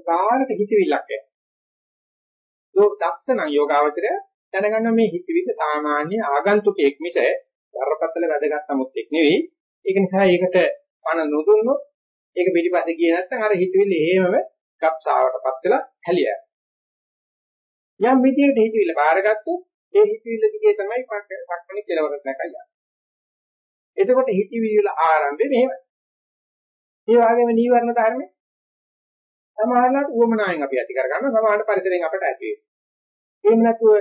A: කාරට හිතවිල්ලක් එනවා. යෝග දක්ෂණ යෝගාවචරය දැනගන්න මේ හිතවිල්ල සාමාන්‍ය ආගන්තුකෙක් මිස වරපතල වැදගත් නමුත් එක් නෙවෙයි. ඒක නිසා ඒකට පණ නොදුන්නොත් ඒක පිටිපස්සේ ගියේ නැත්නම් අර හිතවිල්ල එහෙමම ගප්සාවටපත් වෙලා හැලියයි. යම් විදියකට හිතවිල්ල බාරගත්තොත් ඒ හිතවිල්ල දිගේ තමයි පක්කණි කෙලවරක් නැකයි. එතකොට හිතවිලි වල ආරම්භය මෙහෙමයි. ඒ වගේම නීවරණ ධර්ම සමහරවිට උවමනායෙන් අපි ඇති කරගන්නවා සමහරවිට පරිසරයෙන් අපට ඇති වෙනවා. එහෙම නැතුව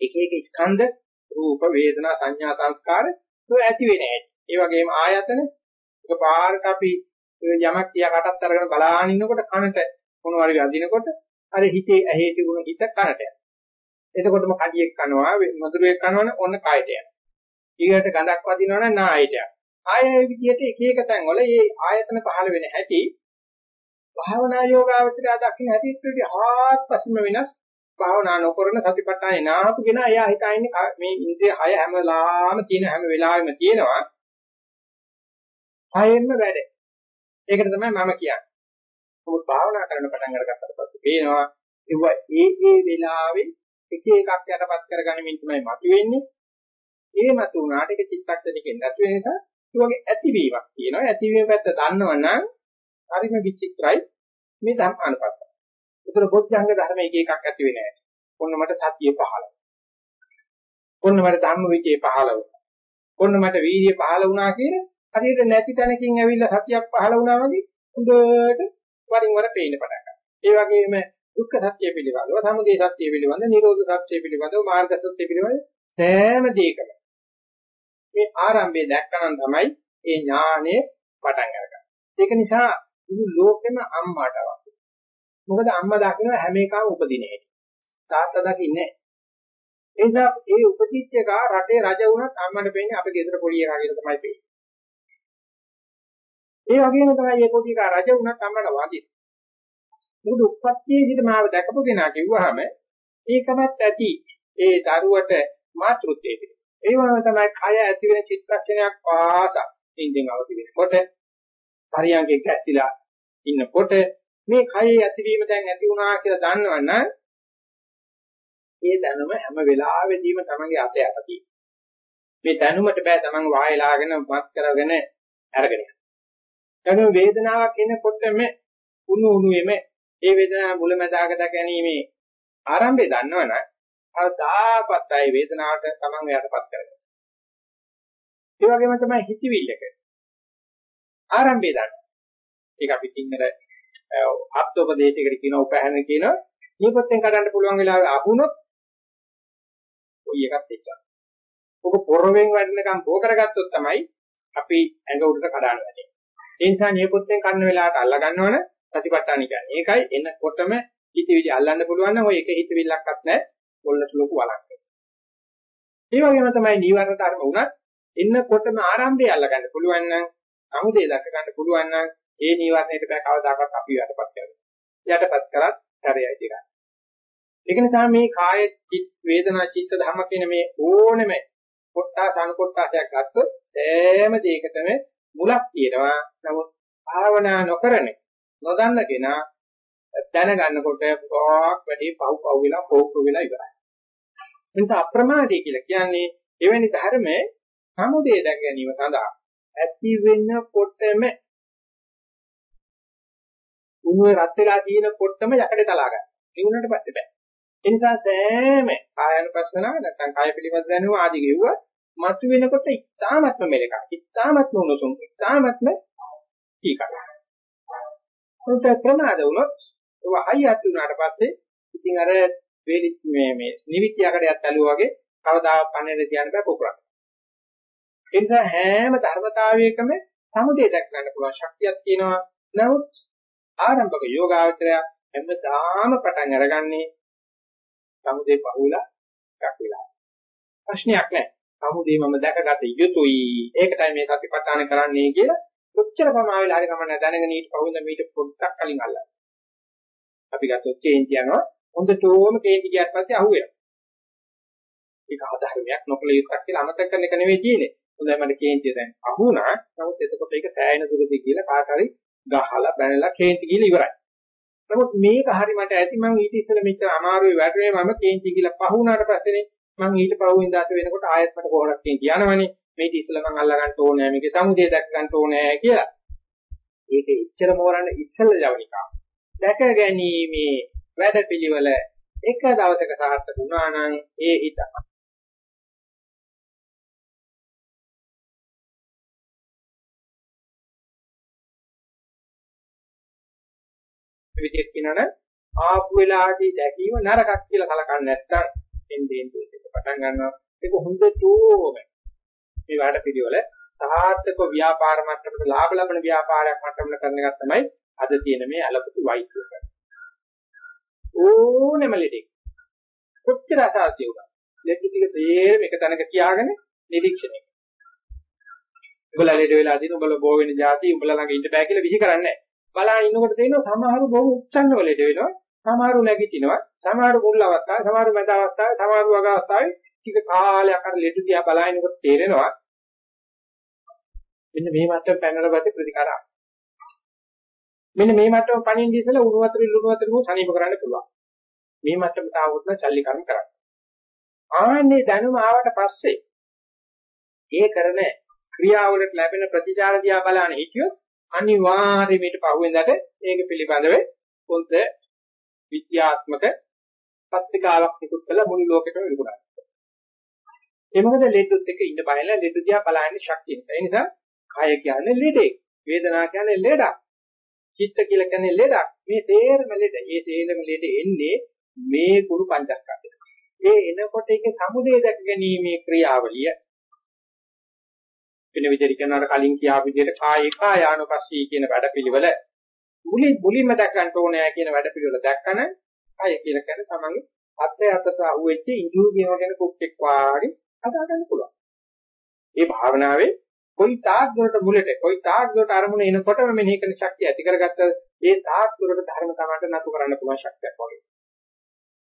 A: එක එක ස්කන්ධ රූප වේදනා සංඥා සංස්කාර ඒ ඇති වෙන්නේ නැහැ. ඒ වගේම ආයතන එකපාරට අපි යමක් කියා කටත් අරගෙන බලාගෙන ඉන්නකොට කනට මොනවාරි අදිනකොට අර හිතේ ඇහි තිබුණ හිත කනට යනවා. එතකොටම කඩියෙක් කනවා මధుරයක් කනවනේ ඔන්න කායට යනවා. ඊකට ගඳක් වදිනවනේ නායට යනවා. ආයෙ විදිහට එක එක තැන් වල මේ ආයතන පහළ වෙන හැටි භාවනා යෝගාවචරය දක්ින හැටිත් ආත්පසම වෙනස් භාවනා නොකරන සතිපට්ඨානේ නාපුගෙන එයා හිතන්නේ මේ ඉන්ද්‍රිය හය හැමලාම තියෙන හැම වෙලාවෙම තියෙනවා හයෙන්ම වැඩ. ඒකට තමයි මම කියන්නේ. මොකද භාවනා කරන පටන් අරගත්තට පස්සේ පේනවා ඒව ඒ ඒ වෙලාවේ එක එකක් යටපත් කරගනිමින් තමයි මතුවෙන්නේ. ඒ මතු වුණාට ඒක චිත්තක්ෂණිකෙන් නැතු වෙන නිසා ඒ වගේ ඇතිවීමක් තියෙනවා. ඇතිවීම පැත්ත දන්නවනම් හරිම විචිත්‍රයි මේ ධර්මානුපස්සන. ඒතර බොද්ධංග ධර්ම එක එකක් ඇති වෙන්නේ නැහැ. ඔන්න මට සතිය පහළ. ඔන්න මට ධම්ම විචේ පහළ වුණා. ඔන්න මට වීර්ය පහළ වුණා කියන හරියට නැති තැනකින් ඇවිල්ලා සතියක් පහළ වුණා වගේ හොඳට වරින් වර පේන්න පටන් ගන්නවා. ඒ වගේම දුක්ඛ සත්‍ය පිළිබඳව, සමුදය සත්‍ය පිළිබඳව, නිරෝධ සත්‍ය පිළිබඳව, මාර්ග සත්‍ය පිළිබඳව සෑම දෙයකම මේ ආරම්භය දැක්කනම් තමයි ඒ ඥානය පටන් අරගන්නේ. ඒක නිසා මුළු ලෝකෙම අම්මාට වගේ. මොකද අම්මා දකින්න හැම එකම උපදින හැටි. තාත්තා දකින්නේ ඒ නිසා ඒ උපදිච්ච එක රටේ රජ වුණත් අම්මට වෙන්නේ අපේ ගෙදර පොඩි එකා කියලා තමයි වෙන්නේ. ඒ වගේම තමයි මේ පොඩි එකා රජ වුණත් අම්මට වදින. මොකද උපත්යේ සිට මාව දැකපු කෙනා කිව්වහම ඒකමත් ඇති ඒ දරුවට මාතෘත්වයේ. ඒ වගේම තමයි කය ඇති වෙන චිත්තක්ෂණයක් පාසා ඉන්දින් අවදි වෙනකොට පරියන්කේ ගැටිලා ඉන්නකොට මේ කයේ ඇතිවීම දැන් ඇති වුණා කියලා දන්නවනම් ඒ දැනුම හැම වෙලාවෙදීම තමන්ගේ අතේ අතී. මේ දැනුමට බෑ තමන් වායලාගෙන මත් කරගෙන අරගෙන යන්න. දැන් වේදනාවක් එනකොටම උණු උණුෙම ඒ වේදනාව මුලැමැදාක දැකීමේ ආරම්භය දන්නවනම් අවදාපත් අය වේදනාවට තමන් යටපත් කරගන්න. ඒ වගේම තමයි හිතවිල්ලක ආරම්භය දන්න. ඒක අපි සිංහල ආත්මෝපදේශයකට කියන උපහැන කියන නියපොත්තෙන් කඩන්න පුළුවන් වෙලාවෙ අහුනොත් කොයි එකත් එක්ක. ඔක පොරවෙන් වැඩනකම් පෝ කරගත්තොත් තමයි අපි ඇඟ උඩට කඩාන වැඩේ. ඒ නිසා නියපොත්තෙන් කන්න වෙලාවට අල්ල ගන්නවනේ ප්‍රතිපත්තානි කියන්නේ. ඒකයි එනකොටම හිතවිලි අල්ලන්න පුළුවන් නම් ඔය එක හිතවිල්ලක්වත් නැහැ. පොල්ලට ලොකු වලක්. ඒ වගේම තමයි නීවරණ ධර්ම උනත් එන්නකොටම ආරම්භය අල්ලගන්න පුළුවන් නම් අමුදේ දක ගන්න පුළුවන් නම් ඒ නීවරණයට බෑ කවදාකවත් අපි යටපත් කරගන්න. යටපත් කරත් කරයයි දිගන්න. ඒක නිසා මේ කාය චිත් වේදනා චිත්ත ධම්ම කියන මේ ඕනෙම කොට්ටාස අනුකොට්ටාසයක් ගත්තොත් සෑම දෙයකටම මුලක් තියෙනවා. නමුත් භාවනා නොකරන නොදන්න කෙනා දැනගන්නකොට ගොඩක් වැඩි පව් පව් වෙලා පෝක්ක වෙලා ඉවරයි. එතන අප්‍රමාදී කියලා කියන්නේ එවැනි ධර්මයේ සමුදේ දැක ගැනීම සඳහා ඇති වෙන්නකොටම උණුවේ රත් වෙලා තියෙන පොට්ටම යකඩේ තලා ගන්න. නිවුණට පස්සේ බෑ. ඒ නිසා සෑම කායනුපස්සන නැත්නම් කාය පිළිබඳ දැනුම ආදී ගෙවුවා මතු වෙනකොට ඉතාමත්ම මෙලක. ඉතාමත්ම උණුසුම්. ඉතාමත්ම ටීකා. උන්ට ප්‍රමාද වුණොත් ඒවා හයියත් වුණාට පස්සේ ඉතින් අර වේලි මේ මේ නිවිච්ච යකඩයක් ඇලුවා වගේ කවදාවත් කන්නේ තියන්න බෑ පොකුරක්. ඒ නිසා හැම ධර්මතාවයකම සමුදේ දැක් ගන්න පුළුවන් ශක්තියක් තියෙනවා. නමුත් ආරම්භක යෝගාවචරය හැමදාම පටන් අරගන්නේ සමුදේ පහුලා එකක් වෙලා. ප්‍රශ්නයක් නැහැ. සමුදේ මම දැකගත යුතුයි. ඒකටයි මේ සතිපට්ඨාන කරන්නේ කියලා කොච්චර ප්‍රමාණ වෙලා හරි කමන්න දැනගෙන ඊට පහුවෙන්ද මීට පොඩ්ඩක් කලින් අල්ලන්න. අපි ගත්තොත් චේන්ජ් යනවා. හොඳටම කේන්ති ගියාට පස්සේ අහුවෙනවා. ඒක ආධාරණයක් නොකල යුක්තක් කියලා අමතක කරන එක නෙවෙයි තියෙන්නේ. හොඳයි මට කේන්තිය දැන් අහුණා. නමුත් එතකොට ඒක සෑයන දුරදී කියලා කාට හරි ගහලා බැනලා කේන්ති කියලා ඉවරයි. නමුත් මේක හරි මට ඇති මම ඊට ඉස්සෙල්ලා මෙච්චර අමාරුයි වැටුනේ මම කේන්ති කියලා පහුණාට පස්සේනේ මම ඊට පහුවෙන් දාත වෙනකොට ආයෙත් මට කොහොමද කේන්ති යනවනේ. මේක ඉස්සෙල්ලා මම අල්ලා ගන්න ඕනේ මේකේ සමුදේ දැක් ගන්න ඕනේ කියලා. ඒක ඉච්ඡර මෝරන්න ඉස්සෙල්ලා යවනිකා. දැක ගැනීමේ වැඩපිළිවෙල එක දවසක සාර්ථක වුණා නම් ඒ හිත විදිහට කියනවනේ ආපු වෙලාවදී දැකීම නරකක් කියලා කලකන්නේ නැත්නම් එන්නේ එන්නේ පටන් ගන්නවා ඒක හොඳටම මේ වැඩ පිළිවෙල. සාර්ථක ව්‍යාපාර මට්ටමට ලාභ ලබන ව්‍යාපාරයක් මට්ටමට කරන එක තමයි අද තියෙන මේ අලපතු වෛද්‍ය කරන ඕනෙම ලෙඩෙක් කොච්චර අසාධ්‍ය වුණා ලෙඩ ටික තේරෙම එක තැනක තියාගෙන නිරීක්ෂණය උඹලා ලෙඩ වෙලා දින උඹලා බෝ වෙන જાති උඹලා ළඟ ඉන්න බෑ කියලා විහි කරන්නේ බලා ඉන්නකොට තේරෙනවා සමහරු බොහොම උච්චන්න වලට වෙනවා. සමහරු නැගිටිනවා. සමහරු මුල් අවස්ථාවේ සමහරු මැද අවස්ථාවේ සමහරු අග අවස්ථාවේ ටික කාලයක් අර ලෙඩ දිහා බලනකොට තේරෙනවා මෙන්න මේ මට්ටම පැනලා බති ප්‍රතිකාර මෙන්න මේ මට්ටම පණින්න ඉස්සලා උණු වතුර ලුණු වතුර මො සනීප කරන්න පුළුවන් මේ මට්ටම තාවොත් නම් චල්ලි කර්ම කරන්න ආන්නේ දැනුම ආවට පස්සේ ඒ කරන ක්‍රියාවලට ලැබෙන ප්‍රතිචාර දිහා බලන හිතියොත් අනිවාර්යයෙන් මේට පහුවෙන්දට ඒක පිළිබඳව පොත විද්‍යාත්මක පත්‍රිකාවක් නිකුත් කළ මුළු ලෝකෙටම විකුණනවා. ඒ මොකද ලෙඩුත් එක්ක ඉන්න බයලා ලෙඩ දිහා බලන්නේ ශක්තිය. ඒ නිසා කාය කියන්නේ ලෙඩේ. වේදනා කියන්නේ ලෙඩක්. චිත්ත කියලා කියන්නේ ලෙඩක්. මේ තේරම ලෙඩ. මේ තේරම ලෙඩ එන්නේ මේ කුරු පංචස්කන්ධය. ඒ එනකොට ඒකේ සමුදේ දැක ගැනීමේ ක්‍රියාවලිය වෙන විදිහට කියනවා කලින් කියාපු විදිහට කායේ කායානුපස්සී කියන වැඩපිළිවෙල මුලින් මුලින්ම දැක් ගන්න ඕනේ කියන වැඩපිළිවෙල දැක්කම කාය කියලා කියන්නේ තමන්ගේ අත්ය අතට අහුවෙච්ච ඉන්ද්‍රිය කියන කුක්ෙක් වාගේ හදා ගන්න පුළුවන්. මේ භාවනාවේ කොයි තාක් දුරට මුලට කොයි තාක් දුරට අරමුණ එනකොටම මෙනෙහි කරන ශක්තිය ඇති කරගත්ත ඒ තාක් දුරට ධර්ම තමන්ට නතු කරන්න පුළුවන් ශක්තියක් වගේ.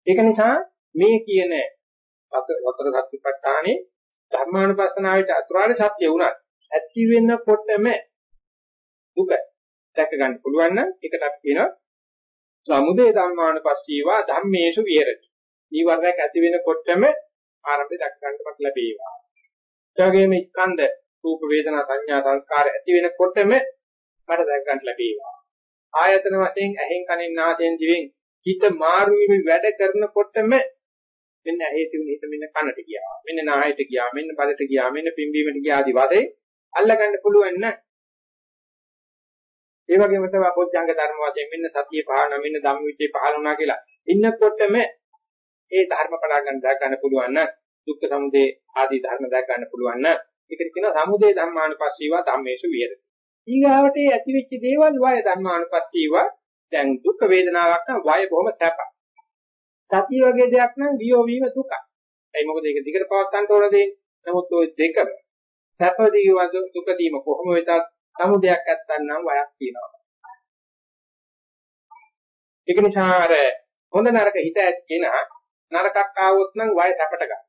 A: ඒක නිසා මේ කියන වතර සත්‍යපට්ඨානේ ධර්මානුපස්සනාවට අතුරාර්ය සත්‍ය වුණත් ඇති වෙනකොටම දුක දැක ගන්න පුළුවන් නම් ඒකට අපි කියනවා සමුදේ ධම්මානුපස්සීවා ධම්මේසු විහෙරති. ඊවරයක් ඇති වෙනකොටම ආරම්භය දැක ගන්නපත් ලැබේවා. ඒ වගේම ස්කන්ධ රූප වේදනා සංඥා සංස්කාර ඇති වෙනකොටම මට දැක ගන්න ලැබේවා. ආයතන වශයෙන් ඇහෙන් කනෙන් නාසයෙන් දිවෙන් හිත මාරු වීම වැඩ කරනකොටම මෙන්න ඇහි තිබුණ හිත මෙන්න කනට ගියා. මෙන්න නාහයට ගියා. මෙන්න බඩට ගියා. මෙන්න පිම්බීමට ගියා ආදි වශයෙන් අල්ලගන්න පුළුවන් නම් ඒ වගේම තමයි පොච්චංග ධර්ම වශයෙන් මෙන්න සතිය පහළ මෙන්න ධම්මවිචේ පහළ වුණා කියලා ඉන්නකොටම ඒ ධර්ම පලා ගන්න දා ගන්න පුළුවන් නම් දුක්ඛ සමුදය ආදී ධර්ම දා ගන්න පුළුවන් නම් ඒකට කියනවා සමුදය ධම්මානුපස්සීවා ධම්මේසු විහෙරති. ඊගාවට ඇතිවෙච්ච දේවල් වය ධම්මානුපස්සීවා දැන් දුක් වේදනාවක් නම් වය බොහොම සැපයි. සතිය වගේ දෙයක් නම් වියෝ වීම දුකයි. ඒ මොකද ඒක දිගට පවත් ගන්න ඕන දෙන්නේ. නමුත් ওই දෙක සැපදී වද දුකදීම කොහොම වෙතත් සමුදයක් නැත්තම් නම් වයක් තියෙනවා. ඒක නිසා අර හොඳ නරක හිත ඇත්තේන නරකක් ආවොත් නම් වය සැපට ගන්න.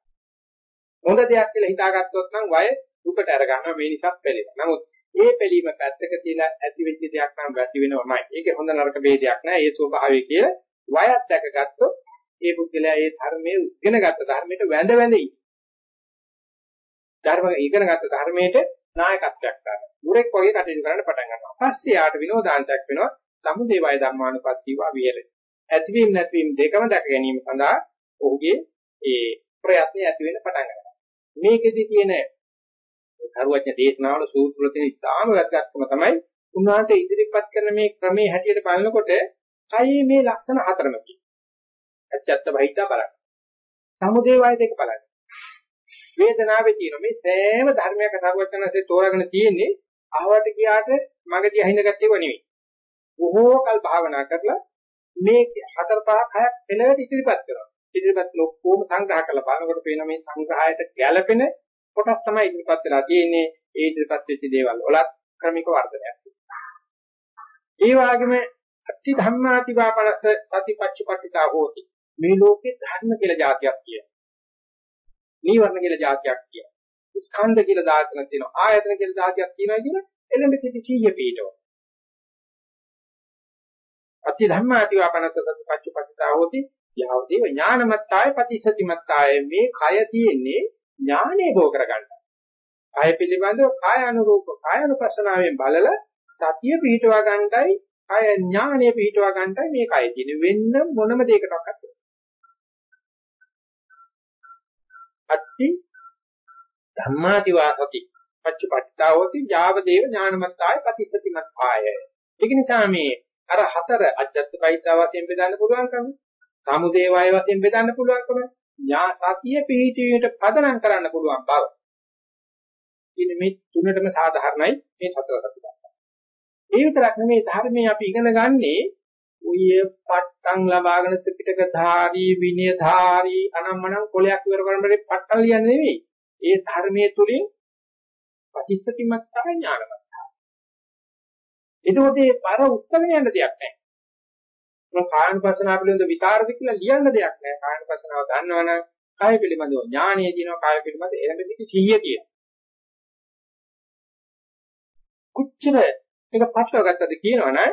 A: හොඳ දෙයක් කියලා හිතාගත්තොත් නම් වය දුකට අර ගන්නවා මේ නිසා පෙළෙනවා. නමුත් මේ පෙළීම පැත්තක තියලා ඇති වෙච්ච දෙයක් නම් වැටි වෙනවමයි. ඒකේ හොඳ නරක ભેදයක් නෑ. ඒ ස්වභාවය කියලා වයත් දැකගත්තොත් ඒ පුද්ගලයා ඒ ධර්මයේ ඉගෙනගත්ත ධර්මයට වැඳ වැඳ ඉන්නේ. ධර්ම ඉගෙනගත්ත ධර්මයේට නායකත්වයක් ගන්න. මුරෙක් වගේ කටයුතු කරන්න පටන් ගන්නවා. පස්සේ යාට විනෝදාන්තයක් වෙනවා. සමුදේ වය ධර්මානුපස්සීවා විහෙරේ. ඇතිවීම නැතිවීම දෙකම දැක ගැනීම සඳහා ඔහුගේ ඒ ප්‍රයත්නය ඇති වෙන්න පටන් ගන්නවා. මේකෙදි තියෙන කරුවඥ දේශනාවල සූත්‍ර වල තියෙන ඉතාම වැදගත්කම තමයි උන්වහන්සේ ඉදිරිපත් කරන මේ ක්‍රමයේ හැටියට බලනකොට කයේ මේ ලක්ෂණ හතරම තියෙනවා. ඇත්තත් බහිද්දා බලන්න. සමුදේ වය දෙක බලන්න. වේදනාවේ තියෙන මේ සෑම ධර්මයක සර්වඥාන්සේ තෝරාගෙන තියෙන්නේ ආවට ගියාට මගදී අහිඳ ගත්තේව නෙවෙයි. බොහෝ කල් භාවනා කරලා මේ හතර පහක් හයක් පෙළවට ඉදිරිපත් කරනවා. ඉදිරිපත් ලොක්කෝම සංග්‍රහ කරලා බලනකොට පේන මේ සංග්‍රහයට ගැළපෙන කොටස් තමයි ඉදිරිපත් වෙලා තියෙන්නේ. ඒ ඉදිරිපත් වෙච්ච දේවල් වලත් ක්‍රමික වර්ධනයක් තියෙනවා. ඒ වගේම අත්‍ති ධම්මාති වාපරස සතිපච්චපටිතා හෝති. මේ ලෝකේ ධර්ම කියලා જાතියක් කියනවා. නීවරණ කියලා જાතියක් කියනවා. ස්කන්ධ කියලා දායකන තියෙනවා. ආයතන කියලා දායකයක් තියෙනවා කියන එළඹ සිටි සීය පිටෝ. අති ධම්මාති වාපනස සතිපච්චපටිතා හෝති. යාවදී ඥානමත්තාය පටිසතිමත්තාය මේ කය තියෙන්නේ ඥානෙ හෝ කරගන්න. කය පිළිබඳව කාය අනුරූප කාය අනුපස්සනාවෙන් බලලා සතිය පිහිටවා ගන්නයි කය ඥානෙ පිහිටවා ගන්නයි මේ කය තියෙන වෙන්න මොනම දෙයකටවත් අත්ති ධම්මාති වාසති පච්චපට්ඨා හෝති ජාව දේව ඥානමත්තාය පටිසතිමත්තාය ඒක නිසා මේ අර හතර අජත්ත බයිතා වශයෙන් බෙදන්න පුළුවන්කම සමුදේ වය වශයෙන් බෙදන්න පුළුවන්කම ඥා සතිය පිහිටීමට පදනම් කරන්න පුළුවන් බව ඉතින් මේ තුනටම සාධාරණයි මේ සතර සතිපට්ඨාන ඒ විතරක් නෙමෙයි ධර්මයේ අපි ඉගෙන ගන්නේ ඔය පට්ටම් ලබාගෙන ත්‍රිපිටක ධාරී විනය ධාරී අනම්මනම් කොලයක් ඉවර කරනකොට පට්ටම් ලියන්නේ නෙමෙයි. ඒ ධර්මයේ තුලින් පටිච්චසමුප්පාද ඥානවත්. ඒකෝට ඒ පර උත්තරේ යන්න දෙයක් නැහැ. මම කායනුපස්සනාව පිළිබඳ විචාරද කියලා ලියන්න දෙයක් නැහැ. කායනුපස්සනාව දන්නවනම් කාය පිළිබඳව ඥානය දිනනවා කාය පිළිබඳ එළඹ සිටි සිහිය තියෙනවා. කුච්චර මේක පටලවා ගත්තද කියනවනම්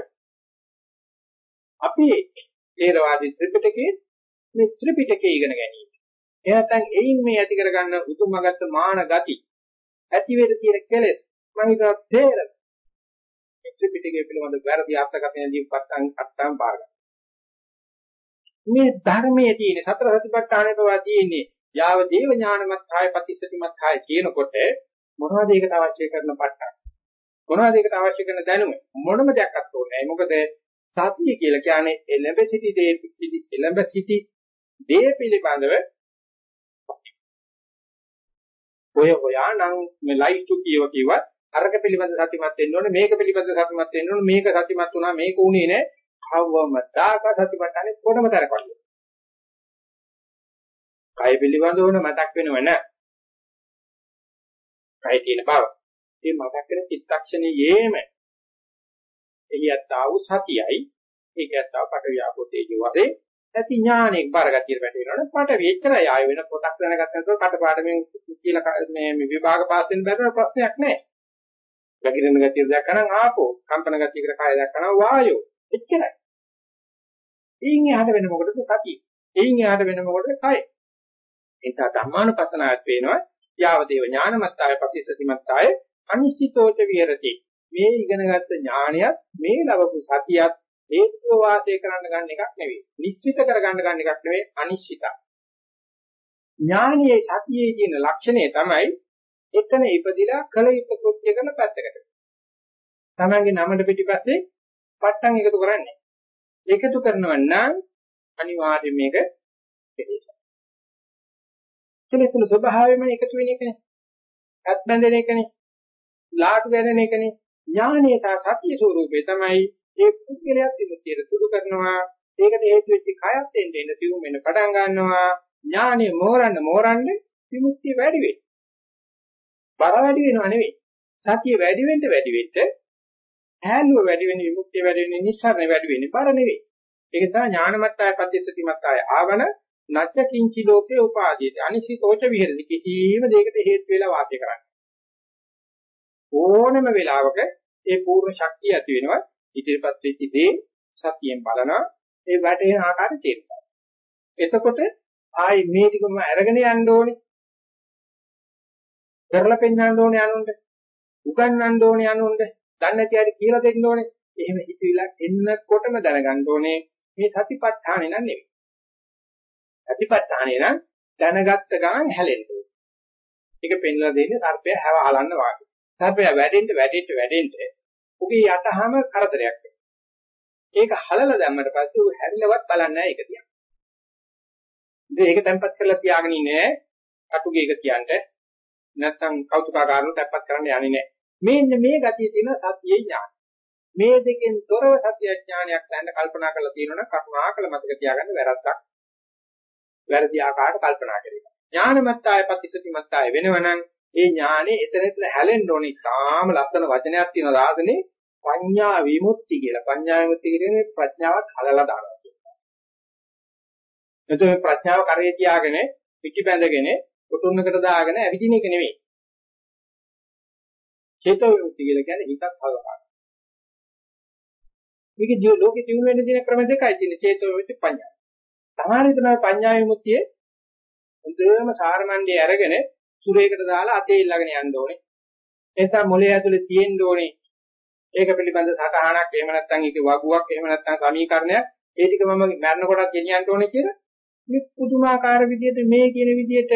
A: අපි ථේරවාදී ත්‍රිපිටකයේ මේ ත්‍රිපිටකය ඉගෙන ගැනීම. එහෙ නැත්නම් එයින් මේ ඇති කරගන්න උතුම්මගත්ත මාන ගති ඇති වෙද තියෙන කෙලෙස් මම හිතුවා තේර ත්‍රිපිටකය පිළිබඳ වැරදි අර්ථකථනය දීපත්තන් අත්තම් පාගන්න. මේ ධර්මයේ තියෙන සතර සතිපට්ඨානය පවා තියෙන්නේ යාව දේව ඥානමත් කාය පටිච්චසමුප්පාද කාය කියනකොට මොනවද ඒකට අවශ්‍ය කරන පට්ටක් මොනවද ඒකට අවශ්‍ය කරන දැනුම? මොනම දෙයක්වත් ඕනේ නැහැ. මොකද සතිය කියලා කියන්නේ එළඹ සිටි දේ පිටි එළඹ සිටි දේ පිළිබඳව ඔය හොයා නම් මේ ලයිට් කියව කිව්වත් අරක පිළිබඳ සතිමත් වෙන්න ඕනේ මේක පිළිබඳ සතිමත් වෙන්න ඕනේ මේක සතිමත් වුණා මේක උනේ නෑ කවවමදාක සතිපට්ඨානේ කොටම තරපල්ල. කය පිළිබඳව ඕන මතක් වෙනව නෑ. කය තියෙන බව. ඒ මතක් වෙන චිත්තක්ෂණයේම එළියත් ආ වූ සතියයි ඒකත් ආ පට ව්‍යාපෝ තේජෝ වශයෙන් ඇති ඥානෙක් බාරගතියට වැටෙනවනේ පට වෙච්චරයි ආය වෙන පොතක් දැනගත්තනකොට කට පාඩමෙන් කියලා මේ විභාග පාස් වෙන්න බැරි ප්‍රශ්නයක් නැහැ. වැగిරෙන ගතිය දැක්කනම් ආපෝ කම්පන ගතියකට කාය දැක්කනම් වායෝ එච්චරයි. එයින් එහාට වෙන මොකටද සතිය? එයින් එහාට වෙන මොකටද කය? ඒ නිසා ධම්මානුපස්සනාවත් වෙනවා යාව දේව ඥානමත්තාය ප්‍රතිසතිමත්තාය අනිශ්චිතෝච විහෙරති. මේ ඉගෙනගත්ත ඥානයත් මේ ලැබපු සතියත් හේතුව වාසය කරන්න ගන්න එකක් නෙවෙයි. නිශ්චිත කරගන්න ගන්න එකක් නෙවෙයි අනිශ්චිතයි. ඥානීය සතියේ තියෙන ලක්ෂණය තමයි එතන ඉපදිලා කල යුතු කෘත්‍ය කරන පැත්තකට. තමන්ගේ නමට පිටිපස්සේ පට්ටම් එකතු කරන්නේ. එකතු කරනවා නම් අනිවාර්යයෙන් මේක කෙලෙසයි. කෙලෙසුන ස්වභාවයෙන්ම එකතු වෙන එකනේ. අත් බැඳෙන එකනේ. ලාටු ගැනෙන එකනේ. ඥානීය සතිය ස්වરૂපේ තමයි ඒ පුද්ගලයාත් විමුක්තියට සුදු කරනවා. ඒකට හේතු වෙච්ච කයත් එන්න එන්න තියුම් වෙන පටන් ගන්නවා. ඥානෙ මෝරන්න මෝරන්න විමුක්තිය වැඩි වෙයි. බර වැඩි වෙනව නෙවෙයි. සතිය වැඩි වෙන්න වැඩි වෙන්න ඈලුව වැඩි වෙන විමුක්තිය වැඩි වෙන නිස්සාරණ වැඩි වෙන්නේ බර නෙවෙයි. ඒක තමයි ඥානමත්තාය පද්‍යසතිමත්තාය ආවන නච්ච කිංචි ලෝකේ උපාදීති අනිසිතෝච විහෙරති කිසියම් දෙයකට හේතු වෙලා වාසය කරන්නේ. ඕනම වෙලාවක ඒ පූර්ණ ශක්තිය ඇති වෙනවා ඉදිරිපත් වෙච්ච දේ සතියෙන් බලනවා ඒ වැටෙන ආකාරය තේරෙනවා. එතකොට ආයි මේ ටිකම අරගෙන යන්න ඕනේ. කරලා පෙන්වන්න ඕනේ අනුන්ට. උගන්වන්න ඕනේ අනුන්ට. දන්නේ නැති අයට කියලා දෙන්න ඕනේ. එහෙම හිතවිලා එන්නකොටම දැනගන්න ඕනේ මේ සතිපට්ඨානේ නන් නෙවෙයි. සතිපට්ඨානේ නම් දැනගත්ත ගමන් හැලෙන්න ඕනේ. ඒක පෙන්ලා දෙන්නේ සර්පය හැව හලන්න වාගේ. සර්පය වැඩෙන්න වැඩෙන්න වැඩෙන්න උගේ යටහම කරදරයක් ඒක හලලා දැම්මට පස්සේ උ හැරිලවත් බලන්නේ නැහැ ඒක දිහා. ඉතින් ඒක තැම්පත් කරලා තියාගෙන ඉන්නේ කටුගේ එක කියන්න නැත්නම් කෞතුකාගාරන තැම්පත් කරන්න යන්නේ නැහැ. මේන්න මේ ගතිය තියෙන සතියේ ඥාන. මේ දෙකෙන් තොරව සතිය ඥානයක් ගන්න කල්පනා කරලා තියෙනවනම් කරුණාකර මතක තියාගන්න වැරද්දක්. වැරදි ආකාරයට කල්පනා කරේ. ඥානමත්තාය පටිසතිමත්තාය වෙනවනම් ඒ ඥානෙ එතන එතන හැලෙන්න ඕනේ. තාම ලස්සන වචනයක් තියෙනවා සාසනේ පඤ්ඤා විමුක්ති කියලා. පඤ්ඤා විමුක්ති කියන්නේ ප්‍රඥාවත් හලලා දානවා කියනවා. එතකොට ප්‍රඥාව කරේ තියාගෙන පිටි බැඳගෙන කොටුන්නකට දාගෙන ඇවිදින එක නෙවෙයි. චේතෝ විමුක්ති කියලා කියන්නේ හිතක් හලනවා. මේක ලෝකෙ දිනු වෙන දින ක්‍රම දෙකයි තියෙන්නේ චේතෝ විමුක්ති පඤ්ඤා. සමහර විට පඤ්ඤා විමුක්තියේ හොඳම සාරමණ්ඩේ අරගෙන සුරේකට දාලා අතේ ඊළඟන යන්න ඕනේ. එතන මොලේ ඇතුලේ තියෙන්න ඕනේ. ඒක පිළිබඳ සටහනක් එහෙම නැත්නම් ඒක වගුවක් එහෙම නැත්නම් සමීකරණයක් ඒ ටික මම මරණ කොටත් ගෙනියන්න ඕනේ කියලා මේ පුදුමාකාර විදිහට මේ කියන විදිහට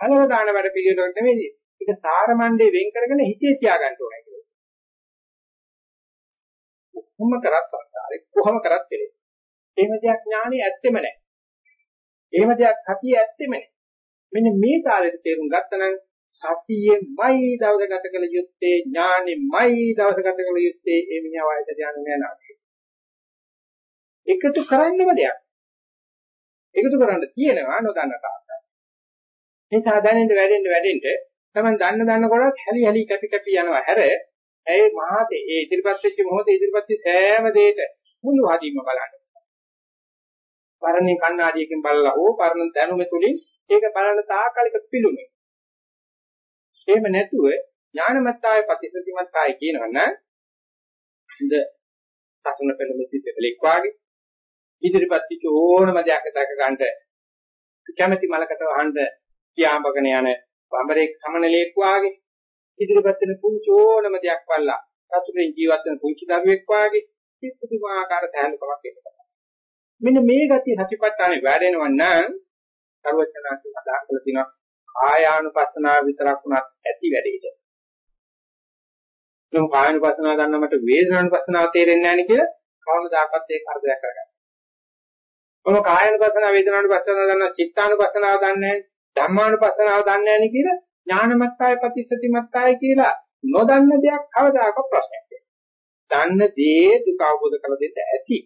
A: හලව දාන වැඩ පිළිවෙලක් නෙමෙයි. ඒක සාරමණ්ඩේ වෙන් කරගෙන හිතේ තියාගන්න ඕනේ කියලා. කොහොම කරත් සංසාරේ කොහොම කරත් කෙලෙස්. එහෙම දෙයක් ඥානෙ ඇත්තෙම නැහැ. එහෙම දෙයක් සතිය ඇත්තෙම නැහැ. මෙන්න මේ කාලෙට තේරුම් ගත්තනම් සතියෙමයි දවස ගත කළ යුත්තේ ඥානෙමයි දවස ගත කළ යුත්තේ ඒ මිනිහා වයසට යන්නේ නැහැ එකතු කරන්නම දෙයක්. එකතු කරන්න තියෙනවා නොදන්න තාක්කල්. මේ සාධනෙන්ද වැඩෙන්න වැඩෙන්න තමයි දන්න දන්න කොටත් හැලි හැලි කැපි කැපි යනවා. හැර ඒ මහතේ ඒ ඉදිරිපත් වෙච්ච මොහොතේ ඉදිරිපත් වෙච්ච සෑම දෙයක මුළු හදින්ම බලන්න. පරණේ කණ්ණාඩියකින් බලලා හෝ පරණ දැනුම තුලින් ඒක බලන තාකලික පිළුමේ. එහෙම නැතුව ඥානමත්තාය ප්‍රතිසතිමත්තාය කියනවනම් ඉඳ සසුන පෙළෙමිති දෙලෙක් වාගේ ඉදිරිපත් පිට ඕනම දෙයක් දැක ගන්නට කැමැති මලකට වහන්න කියාඹගෙන යන බඹරෙක් සමනලෙක් වාගේ ඉදිරිපත් වෙන පුංචි ඕනම දෙයක් වල්ලා සතුටින් ජීවත් වෙන පුංචි දරුවෙක් වාගේ කිසිදුමාකාර තැහැල්ලුකමක් එක්ක. මෙන්න මේ ගතිය සතිපට්ඨානේ වැඩෙනවා නම් සර්වඥාන්සේ සඳහන් කළ තියෙනවා කායානුපස්සනාව විතරක් උනත් ඇති වැඩේට. නම් කායානුපස්සනාව ගන්න මට වේදනානුපස්සනාව තේරෙන්නේ නැහැ නේ කියලා කවමදාකවත් ඒක අර්ධයක් කරගන්න. කොහොම කායානුපස්සනාව වේදනානුපස්සනාව ගන්න චිත්තානුපස්සනාව දන්නේ නැහැ ධම්මානුපස්සනාව දන්නේ නැහැ නේ කියලා ඥානමත්තාය ප්‍රතිසතිමත්තාය කියලා නොදන්න දෙයක් කවදාකවත් ප්‍රශ්නයක් නෑ. දන්න දේ දුක අවබෝධ කරලා දෙන්න ඇති.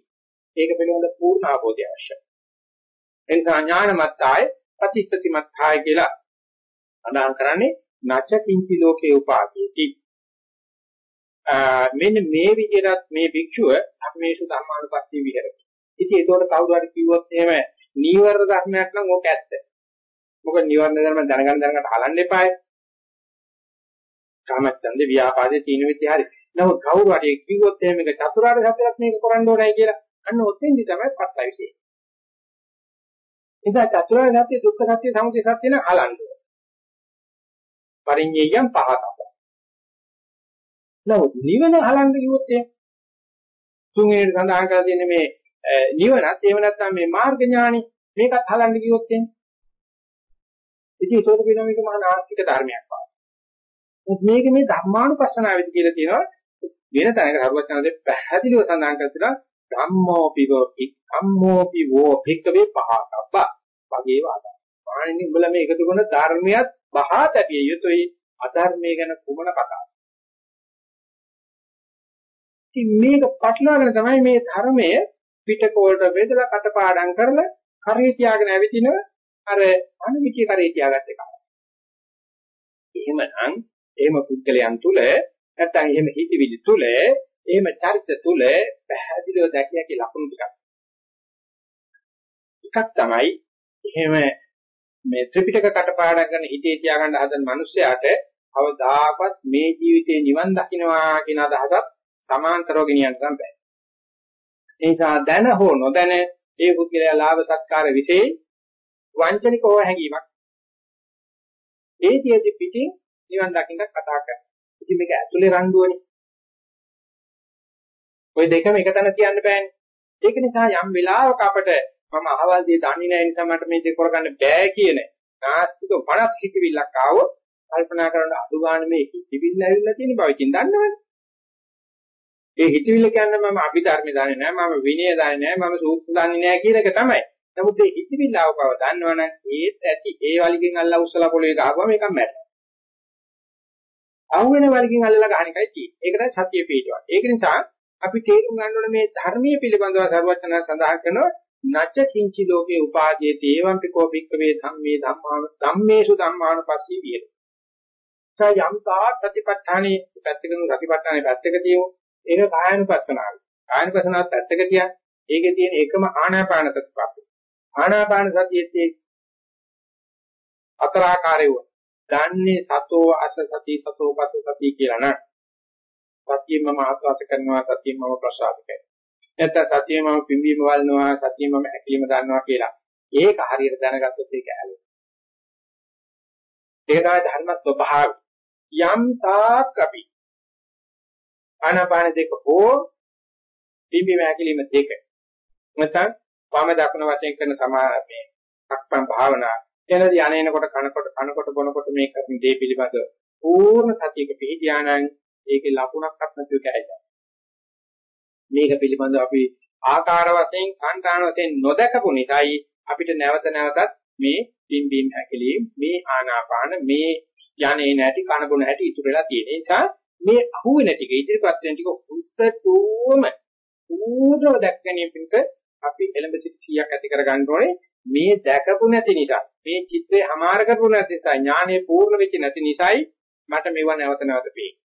A: ඒක පිළිබඳ පූර්ණ අවබෝධය අවශ්‍යයි. එනිසා ඥානමත්තාය ප්‍රතිසතිමත්තාය කියලා අදහම් කරන්නේ නච කිංචි ලෝකේ උපාදීති. මෙන්න මේ විදිහට මේ භික්ෂුව ධම්මේසු ධම්මානුපස්සී විහෙරති. ඉතින් ඒතකොට කවුරු හරි කිව්වොත් එහෙම නීවරණ ධර්මයක් නම් ඕක ඇත්ත. මොකද නිවර්ණ ධර්ම දැනගන්න දැනගන්න හලන්න එපායි. කාමච්ඡන්ද ව්‍යාපාදේ තීන විත්‍ය හරි. නමුත් කවුරු හරි කිව්වොත් එහෙම මේක චතුරාර්ය සත්‍යයක් මේක කරන්න ඕනයි කියලා අන්න ඔතෙන්දි තමයි පටලයි විශේෂය. නිසා චතුරාර්ය සත්‍ය දුක්ඛ සත්‍ය සමුදය සත්‍ය න හලන්න ඕන. පරිඤ්ඤයයන් පහතක්. නමුත් නිවන හලන්න කිව්වොත් එහෙම තුන්වෙනි සඳහන් කරලා තියෙන්නේ මේ නිවනත් එහෙම නැත්නම් මේ මාර්ග ඥානෙ මේකත් හලන්න කිව්වොත් එහෙම ඉතින් ඒකට කියනවා මේක මහා නාස්තික ධර්මයක් වගේ. මොකද මේක මේ ධර්මානුපස්සනාවෙදි කියලා තියෙනවා වෙන තැනක හරුවචනදී පැහැදිලිව සඳහන් කරලා ධම්මෝ පිවෝ ධම්මෝ පිවෝ භික්කවේ පහතබ්බ වගේ වාදා. මානින් උඹලා මේ එකතු කරන ධර්මයක් බහා තැබිය යුතුයි අධර්මයේ ගැන කුමන කතාවක්. ඉතින් මේක පටලවාගෙන තමයි මේ ධර්මය පිටකෝලට බෙදලා කටපාඩම් කරලා කරේ තියාගෙන ඇවිදිනවා අර අනුවිචේ කරේ තියාගත්ත එක. එහෙමනම් එහෙම පුද්ගලයන් තුල නැත්නම් එහෙම හිතවිලි තුල එහෙම චරිත තුල පැහැදිලිව දැකිය හැකි ලක්ෂණ ටිකක්. එකක් තමයි එහෙම මේ ත්‍රිපිටක කටපාඩම් කරන හිතේ තියාගන්න හදන මිනිස්සයාට අවදාකවත් මේ ජීවිතේ නිවන් දකින්නවා කියන අදහසත් සමාන්තරව ගෙනියන්න නම් බෑ. ඒ නිසා දැන හෝ නොදැන ඒ පුද්ගලයා ලාභ සත්කාර વિશે වංචනික හෝ හැඟීමක්. ඒ දියදි පිටින් නිවන් දකින්න කතා කරනවා. ඉතින් මේක ඇතුලේ රණ්ඩුවනේ. ওই දෙකම එක තැන තියන්න බෑනේ. ඒක නිසා යම් වෙලාවක අපට මම අහවල් දේ දන්නේ නැහැ නිසා මට මේ දෙක කරගන්න බෑ කියන නාස්තික 50 හිතවිල්ලක් ආවොත් කල්පනා කරන අඩු ගන්න මේ හිතවිල්ල ඇවිල්ලා තියෙන බව ඉතින් දන්නවනේ. ඒ හිතවිල්ල කියන්නේ මම අභිධර්ම දන්නේ නැහැ මම විනය දන්නේ නැහැ මම සූත්‍ර දන්නේ නැහැ කියන එක තමයි. නමුත් මේ හිතවිල්ල ආව බව දන්නවනම් ඒත් ඇති ඒ වලිගෙන් අල්ලා උස්සලා පොළවේ ගහපුවම මේක මැරෙනවා. අහුවෙන වලිගෙන් අල්ලලා ගන්න එකයි තියෙන්නේ. ඒක තමයි සතිය පිටවන්නේ. ඒක නිසා අපි තේරුම් ගන්න ඕනේ මේ ධර්මීය පිළිබඳව සර්වඥා සඳහන් කරනවා නච කිංචි ලෝකේ උපාදී තේවම්පි කෝ භික්කවේ ධම්මේ ධම්මාන ධම්මේසු ධම්මානුපස්සී විහෙර. යම් තාක් සතිපට්ඨානේ පැත්තකින් සතිපට්ඨානේ පැත්තක තියෝ ඒක කායනුපස්සනාව. කායනුපස්සනාවත් පැත්තක තියා ඒකේ තියෙන එකම ආනාපාන සතිපට්ඨාන. ආනාපාන සතියේ අතරාකාරයව දන්නේ සතෝ අස සති සතෝ පස සති කියලා නේද? සතියෙන් මම ආස්වාද කරනවා සතියෙන් මම ප්‍රසාද කරනවා. නැත්නම් සතියෙන් මම පිම්බීම වල්නවා සතියෙන් මම ඇකිලිම ගන්නවා කියලා. ඒක හරියට දැනගත්තොත් ඒක ඇලෙනවා. ඒක තමයි ධර්ම ස්වභාවය. යම් තාක් අපි ආනාපාන දෙක හෝ පිම්බීම ඇකිලිම දෙක නැත්නම් වම දකුණ වශයෙන් කරන සමාරමේ අක්පම් භාවනා එනදී අනේනකොට කනකොට කනකොට බොනකොට මේ කරන දේ පිළිබඳ පූර්ණ සතියක පිළිධානයන් ඒකේ ලකුණක්වත් නැතුව කැයිද මේක පිළිබඳව අපි ආකාර වශයෙන් සංකාන වශයෙන් නොදකපු නිසායි අපිට නැවත නැවතත් මේ පිම්බීම් හැකලීම් මේ ආනාපාන මේ යන්නේ නැති කනබුන හැටි ඉතුරු වෙලා තියෙන නිසා මේ අහුවෙන ටික ඉදිරිපත් වෙන ටික උත්තරීම පූර්ණව දැක්කණිය පිට අපි එළඹ සිට 100ක් ඇති කර ගන්න ඕනේ. මේ දැකපු නැති නිසා මේ චිත්‍රේ හමාර කරපු නැති නිසා ඥානෙ පූර්ණ වෙච්ච නැති නිසායි මට මේව නැවත නැවත පේන්නේ.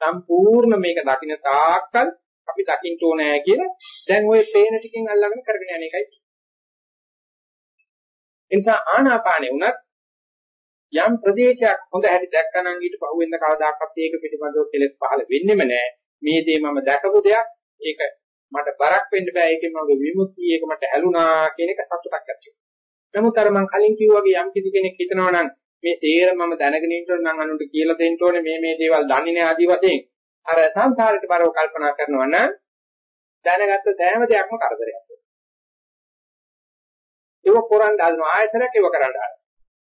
A: සම්පූර්ණ මේක දකින්න තාක්කල් අපි දකින්න ඕනෑ කියලා දැන් ওই පේන ටිකෙන් අල්ලගෙන කරගෙන යන එකයි. එනිසා ආනාපානෙ උනත් යම් ප්‍රදේශයක් හොඳ හැටි දැක්කනම් ඊට පහුවෙන්ද කවදාකවත් ඒක පිටිපදව කෙලෙස් පහළ වෙන්නෙම නෑ. මේ දේ මම දැකපු දෙයක් ඒක මට බරක් වෙන්න බෑ ඒකෙන් මගේ විමුක්තිය ඒක මට ඇලුනා කියන එක සතුටක් ඇති වෙනවා නමුත් අර මම කලින් කිව්වා වගේ යම් කිසි කෙනෙක් හිතනවා නම් මේ තේරම මම දැනගෙන ඉන්න ඕන නම් අනුන්ට කියලා දෙන්න ඕනේ මේ මේ දේවල් දන්නේ නැහැ ආදි වශයෙන් අර සංසාරයට බරව කල්පනා කරනවා නම් දැනගත්ත සෑම දෙයක්ම කරදරයක්. ඒක පොරන් දානවා ආයසරයක් ඒව කරන්න ආන.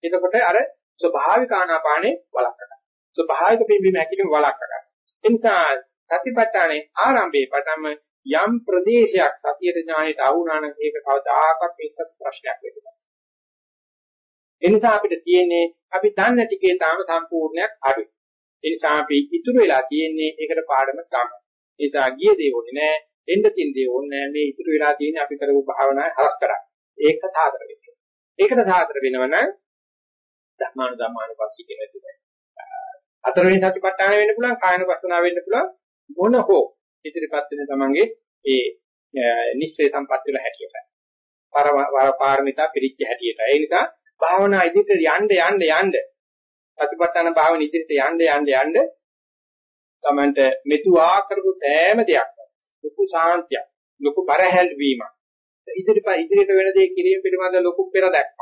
A: එතකොට අර ස්වභාවික ආනාපානේ වළක්වනවා. ස්වභාවික පිම්බීම හැකිලිම වළක්වනවා. ඒ නිසා සතිපට්ඨානේ ආරම්භයේ පටන්ම යම් ප්‍රදේශයක් සතියට ඥානෙට ආවුණා නම් ඒක කවදාකවත් මේක ප්‍රශ්නයක් වෙන්නේ නැහැ. ඒ නිසා අපිට තියෙන්නේ අපි දන්න ටිකේ තාම සම්පූර්ණයක් අඩුයි. ඒ නිසා අපි ඉතුරු වෙලා තියෙන්නේ ඒකට පාඩම ගන්න. ඒ නිසා ගිය දේ ඕනේ නෑ, එන්න තියෙන දේ ඕනේ නෑ. මේ ඉතුරු වෙලා තියෙන්නේ අපි කරපු භාවනාවේ හරස් කරා. ඒක සාතර වෙන්න. ඒකට සාතර වෙනවනම් ධර්මාන ධර්මාන පස්සේ කියන දේ. හතරවෙනි සතිපට්ඨාන වෙන්න පුළුවන්, කායන පස්සනාව වෙන්න පුළුවන් මොන හෝ ඉදිරිපත් වෙන තමන්ගේ ඒ නිශ්චය සම්පත් වෙලා හැටියට. පර පාරමිතා පිළිච්ච හැටියට. ඒ නිසා භාවනා ඉදිරියට යන්න යන්න යන්න සතිපට්ඨාන භාවන ඉදිරියට යන්න යන්න යන්න තමන්ට මෙතුආ කරපු සෑම දෙයක් ලොකු සාන්තියක් ලොකු බරහැල් වීමක් ඉදිරියට ඉදිරියට වෙන දේ කිරීම පිළිබඳ ලොකු පෙර දැක්මක්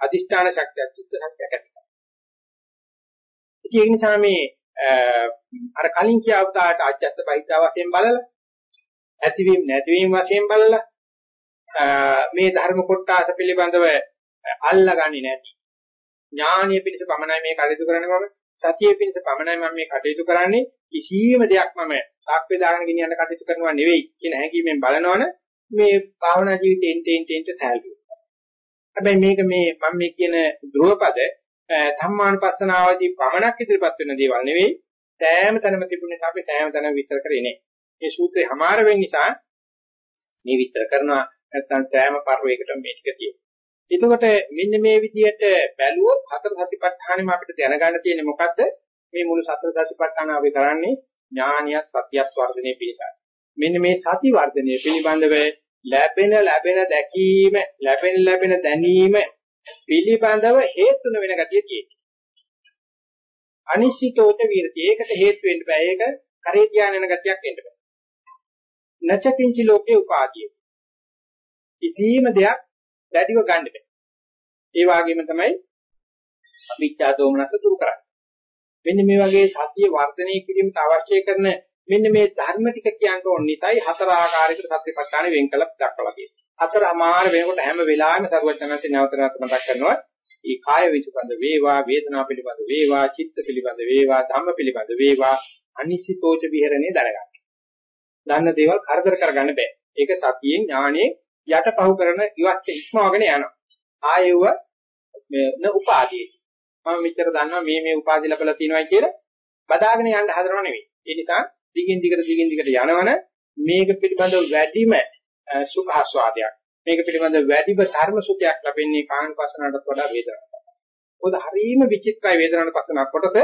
A: අදිෂ්ඨාන ශක්තියක් චිත්ත ශක්තියක් ඇති ඒ නිසා මේ අර කලින් කියවතාවට අජත්ත බහිද්දා වශයෙන් බලලා ඇතිවීම නැතිවීම වශයෙන් බලලා මේ ධර්ම කොටස පිළිබඳව අල්ලගන්නේ නැති. ඥානීය පිණිස පමණයි මේ කටයුතු කරන්නේ මම. සතිය පිණිස පමණයි මම මේ කටයුතු කරන්නේ. කිසියම් දෙයක් මම සාක්ෂි දාගෙන ගෙනියන්න කටයුතු කරනවා නෙවෙයි කියන හැඟීමෙන් බලනවනේ මේ භාවනා ජීවිතේ එන්ට එන්ට එන්ට සෑල්ලු. හැබැයි මේක මේ මම මේ කියන ධ්‍රුවපද ධම්මානුපස්සනාවදී පමණක් ඉදිරිපත් වෙන දේවල් නෙවෙයි සෑම තැනම තිබුණේ අපි සෑම තැනම විස්තර කරේ නේ. මේ සූත්‍රේ හමාර වෙන්න නිසා මේ විස්තර කරනවා නැත්නම් සෑම පරිවේකටම මේක තියෙනවා. එතකොට මෙන්න මේ විදිහට බැලුවොත් හතර සතිපට්ඨානෙම අපිට දැනගන්න තියෙන්නේ මොකද්ද? මේ මුළු සතර සතිපට්ඨාන අපි කරන්නේ ඥානියත් සතියත් වර්ධනය පිණිසයි. මෙන්න මේ සති වර්ධනය පිළිබඳව ලැබෙන ලැබෙන දැකීම, ලැබෙන ලැබෙන දැනීම පිළිබඳව හේතුන වෙන ගතිය තියෙනවා. අනිශ්චිතෝච විරති. ඒකට හේතු වෙන්න බෑ. ඒක කරේ ධානය වෙන ගතියක් වෙන්න බෑ. නචකින්චි ලෝකේ උපාදී. කිසිම දෙයක් දැඩිව ගන්න බෑ. ඒ වගේම තමයි අවිච්ඡා දෝමනස දුරු කරන්නේ. මෙන්න මේ වගේ සතිය වර්ධනය කිරීමට අවශ්‍ය කරන මෙන්න මේ ධර්ම ටික කියන්න ඕන නිසායි හතර ආකාරයකට සත්‍යපට්ඨාන වෙන් කළ දක්වලා තියෙන්නේ. හතර අමාර වෙනකොට හැම වෙලාවෙම සරුවචනන්සේ නැවත නැවත මතක් කරනවා. මේ කාය විචිපඳ වේවා, වේදනා පිළිබඳ වේවා, චිත්ත පිළිබඳ වේවා, ධම්ම පිළිබඳ වේවා, අනිසිතෝච විහෙරණේ දරගන්න. දන්න දේවල් කරදර කරගන්න බෑ. ඒක සතියෙන් ඥානෙ යටපහුව කරන ඉවත් ඉක්මවගෙන යනවා. ආයෙව න උපාදී. මම මෙච්චර දන්නවා මේ මේ උපාදි ලැබලා තියෙනවායි කියලා බදාගෙන යන්න හදනව නෙවෙයි. ඒ නිසා දිගින් දිගට දිගින් දිගට යනවන මේක පිළිබඳව වැඩිම සුඛ ආස්වාදයක්. මේක පිළිබඳව වැඩිම ධර්ම සුඛයක් ලැබෙන්නේ කායනුපස්සනාවට වඩා වේදනාවට. මොකද හරීම විචිත්‍රයි වේදනානුපස්සන කොටස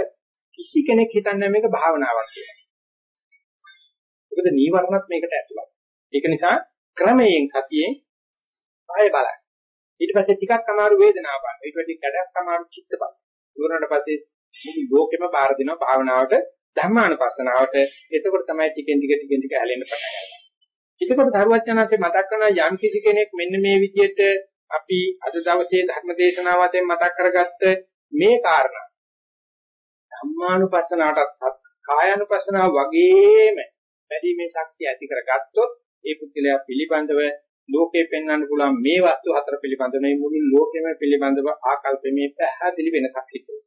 A: කිසි කෙනෙක් හිතන්නේ මේක භාවනාවක් කියලා. මොකද නීවරණත් මේකට ඇතුළත්. ඒක නිසා ක්‍රමයෙන් සතියෙන් ආය බලන්න. ඊට පස්සේ ටිකක් අමාරු වේදනාව බලන්න. ඊට පස්සේ කඩක් අමාරු චිත්ත බලන්න. ඉවරනට පස්සේ මුළු ලෝකෙම බාර දෙනවා භාවනාවට ධර්මානුපස්සනාවට. එතකොට තමයි ටිකෙන් ටික ටිකෙන් ටික හැලෙන්න පටන් ගන්නේ. එතකොට ධර්මචනාංශේ මතක් කරනවා යම් කිසි කෙනෙක් මෙන්න මේ විදිහට අපි අද දවසේ ධර්ම දේශනාව වශයෙන් මතක් කරගත්ත මේ කාරණා ධම්මානුපස්සනාවටත් කායානුපස්සනාව වගේම වැඩිමේ ශක්තිය ඇති කරගත්තොත් ඒ පුද්ගලයා පිළිබඳව ලෝකේ පෙන්වන්න පුළුවන් මේ වස්තු හතර පිළිබඳව මේ මුළු ලෝකෙම පිළිබඳව ආකල්පමේ පැහැදිලි වෙනසක් හිතෙනවා.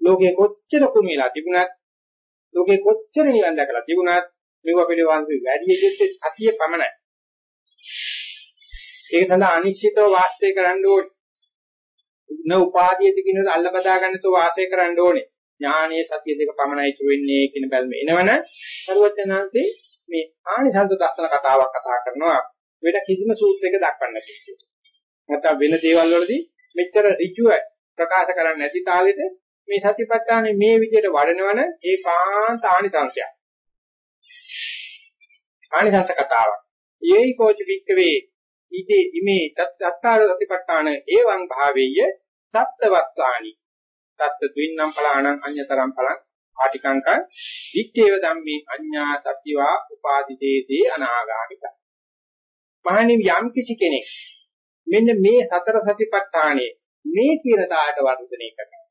A: ලෝකේ කොච්චර කුමිලා තිබුණත් ලෝකේ කොච්චර නිවන් දැකලා තිබුණත් මේව පිළිබඳව වැඩි යුත්තේ සතිය පමණයි. ඒක සඳහා අනිශ්චිතව වාස්තය කරන්න ඕනේ. න උපාදීයද කියනද අල්ල බදා ගන්නතෝ වාසය කරන්න ඕනේ. ඥානීය සතිය දෙක පමණයි වෙන්නේ කියන බැල්ම එනවන සර්වඥාන්සේ මේ ආනිසංස දර්ශන කතාවක් කතා කරනවා වෙන කිසිම සූත්‍රයක දක්වන්න නැති. නැත්නම් වෙන දේවල් වලදී මෙච්චර ඍජුව ප්‍රකාශ කරන්නේ නැති තාලෙට මේ සතිපට්ඨානේ මේ විදිහට වඩනවන ඒකාන්ත ආනිසංසයක්. ආනිසංස කතාවක්. යේයි කෝච වික්කවේ ඉදී ඉමේ තත්තාර සතිපට්ඨාන ඒවං භාවේය සත්ත්වත්වානි තත්ත ද්වින්නම් ඵලාණං අඤ්‍යතරම් ඵලං ආටිකංක විච්ඡේව ධම්මේ අඤ්ඤා සතිවා උපාදිතේතේ අනාගාමික. මහණෙනි යම් කිසි කෙනෙක් මෙන්න මේ සතර සතිපට්ඨානේ මේ කියන තාලට වර්ධනය කරනවා.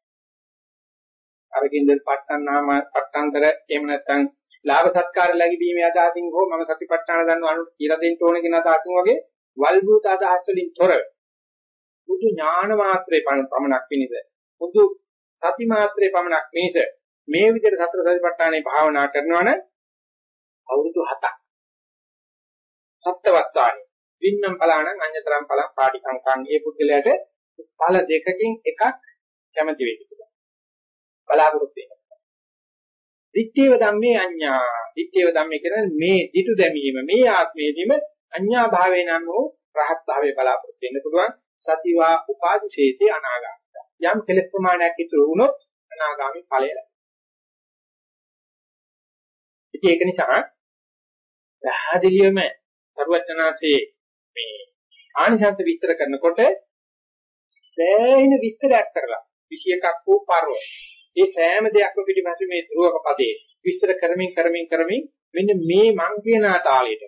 A: අරකින්ද පට්ටන්නාම පට්ටන්තර එහෙම නැත්නම් ලාභ සත්කාර ලැබීමේ අදහසින් හෝ මම සතිපට්ඨාන දන්නවා අනුත් කියලා දෙන්න ඕන කියන අදහසින් වගේ වල්බූත අදහස් වලින් තොරව බුදු ඥාන මාත්‍රේ පමණක් පිණිස බුදු සති මාත්‍රේ පමණක් මේක මේ විදිහට සතර සතිපට්ඨානේ භාවනා කරනවනම් අවුරුදු 7ක් සත්වස්ථානි වින්නම් ඵලාණං අඤ්‍යතරම් ඵලං පාටිකංකං ඒ පුද්ගලයාට ඵල දෙකකින් එකක් කැමති වෙන්න පුළුවන්. බලාපොරොත්තු වෙන්න. දිත්තේව ධම්මේ අඤ්ඤා දිත්තේව ධම්මේ කියන්නේ මේ ditu දැමීම මේ ආත්මයේදීම අඤ්ඤා භාවේ නම් වූ රහත් භාවයේ බලාපොරොත්තු වෙන්න පුළුවන් සතිවා උපාදිශේතේ අනාගත යම් කෙලෙස් ප්‍රමාණයක් ඉතුරු වුණොත් අනාගාමි ඵලය ලැබෙනවා. ඉතින් ඒක නිසා පැහැදිලිවම සරුවචනාසේ මේ ආනිසංස විස්තර කරනකොට සෑහෙන විස්තරයක් කරලා 21ක් වූ පරව. ඒ සෑම දෙයක්ම පිටිපස්සේ මේ ධ්‍රුවක පදේ විස්තර කරමින් කරමින් කරමින් මෙන්න මේ මං කියන තාලෙට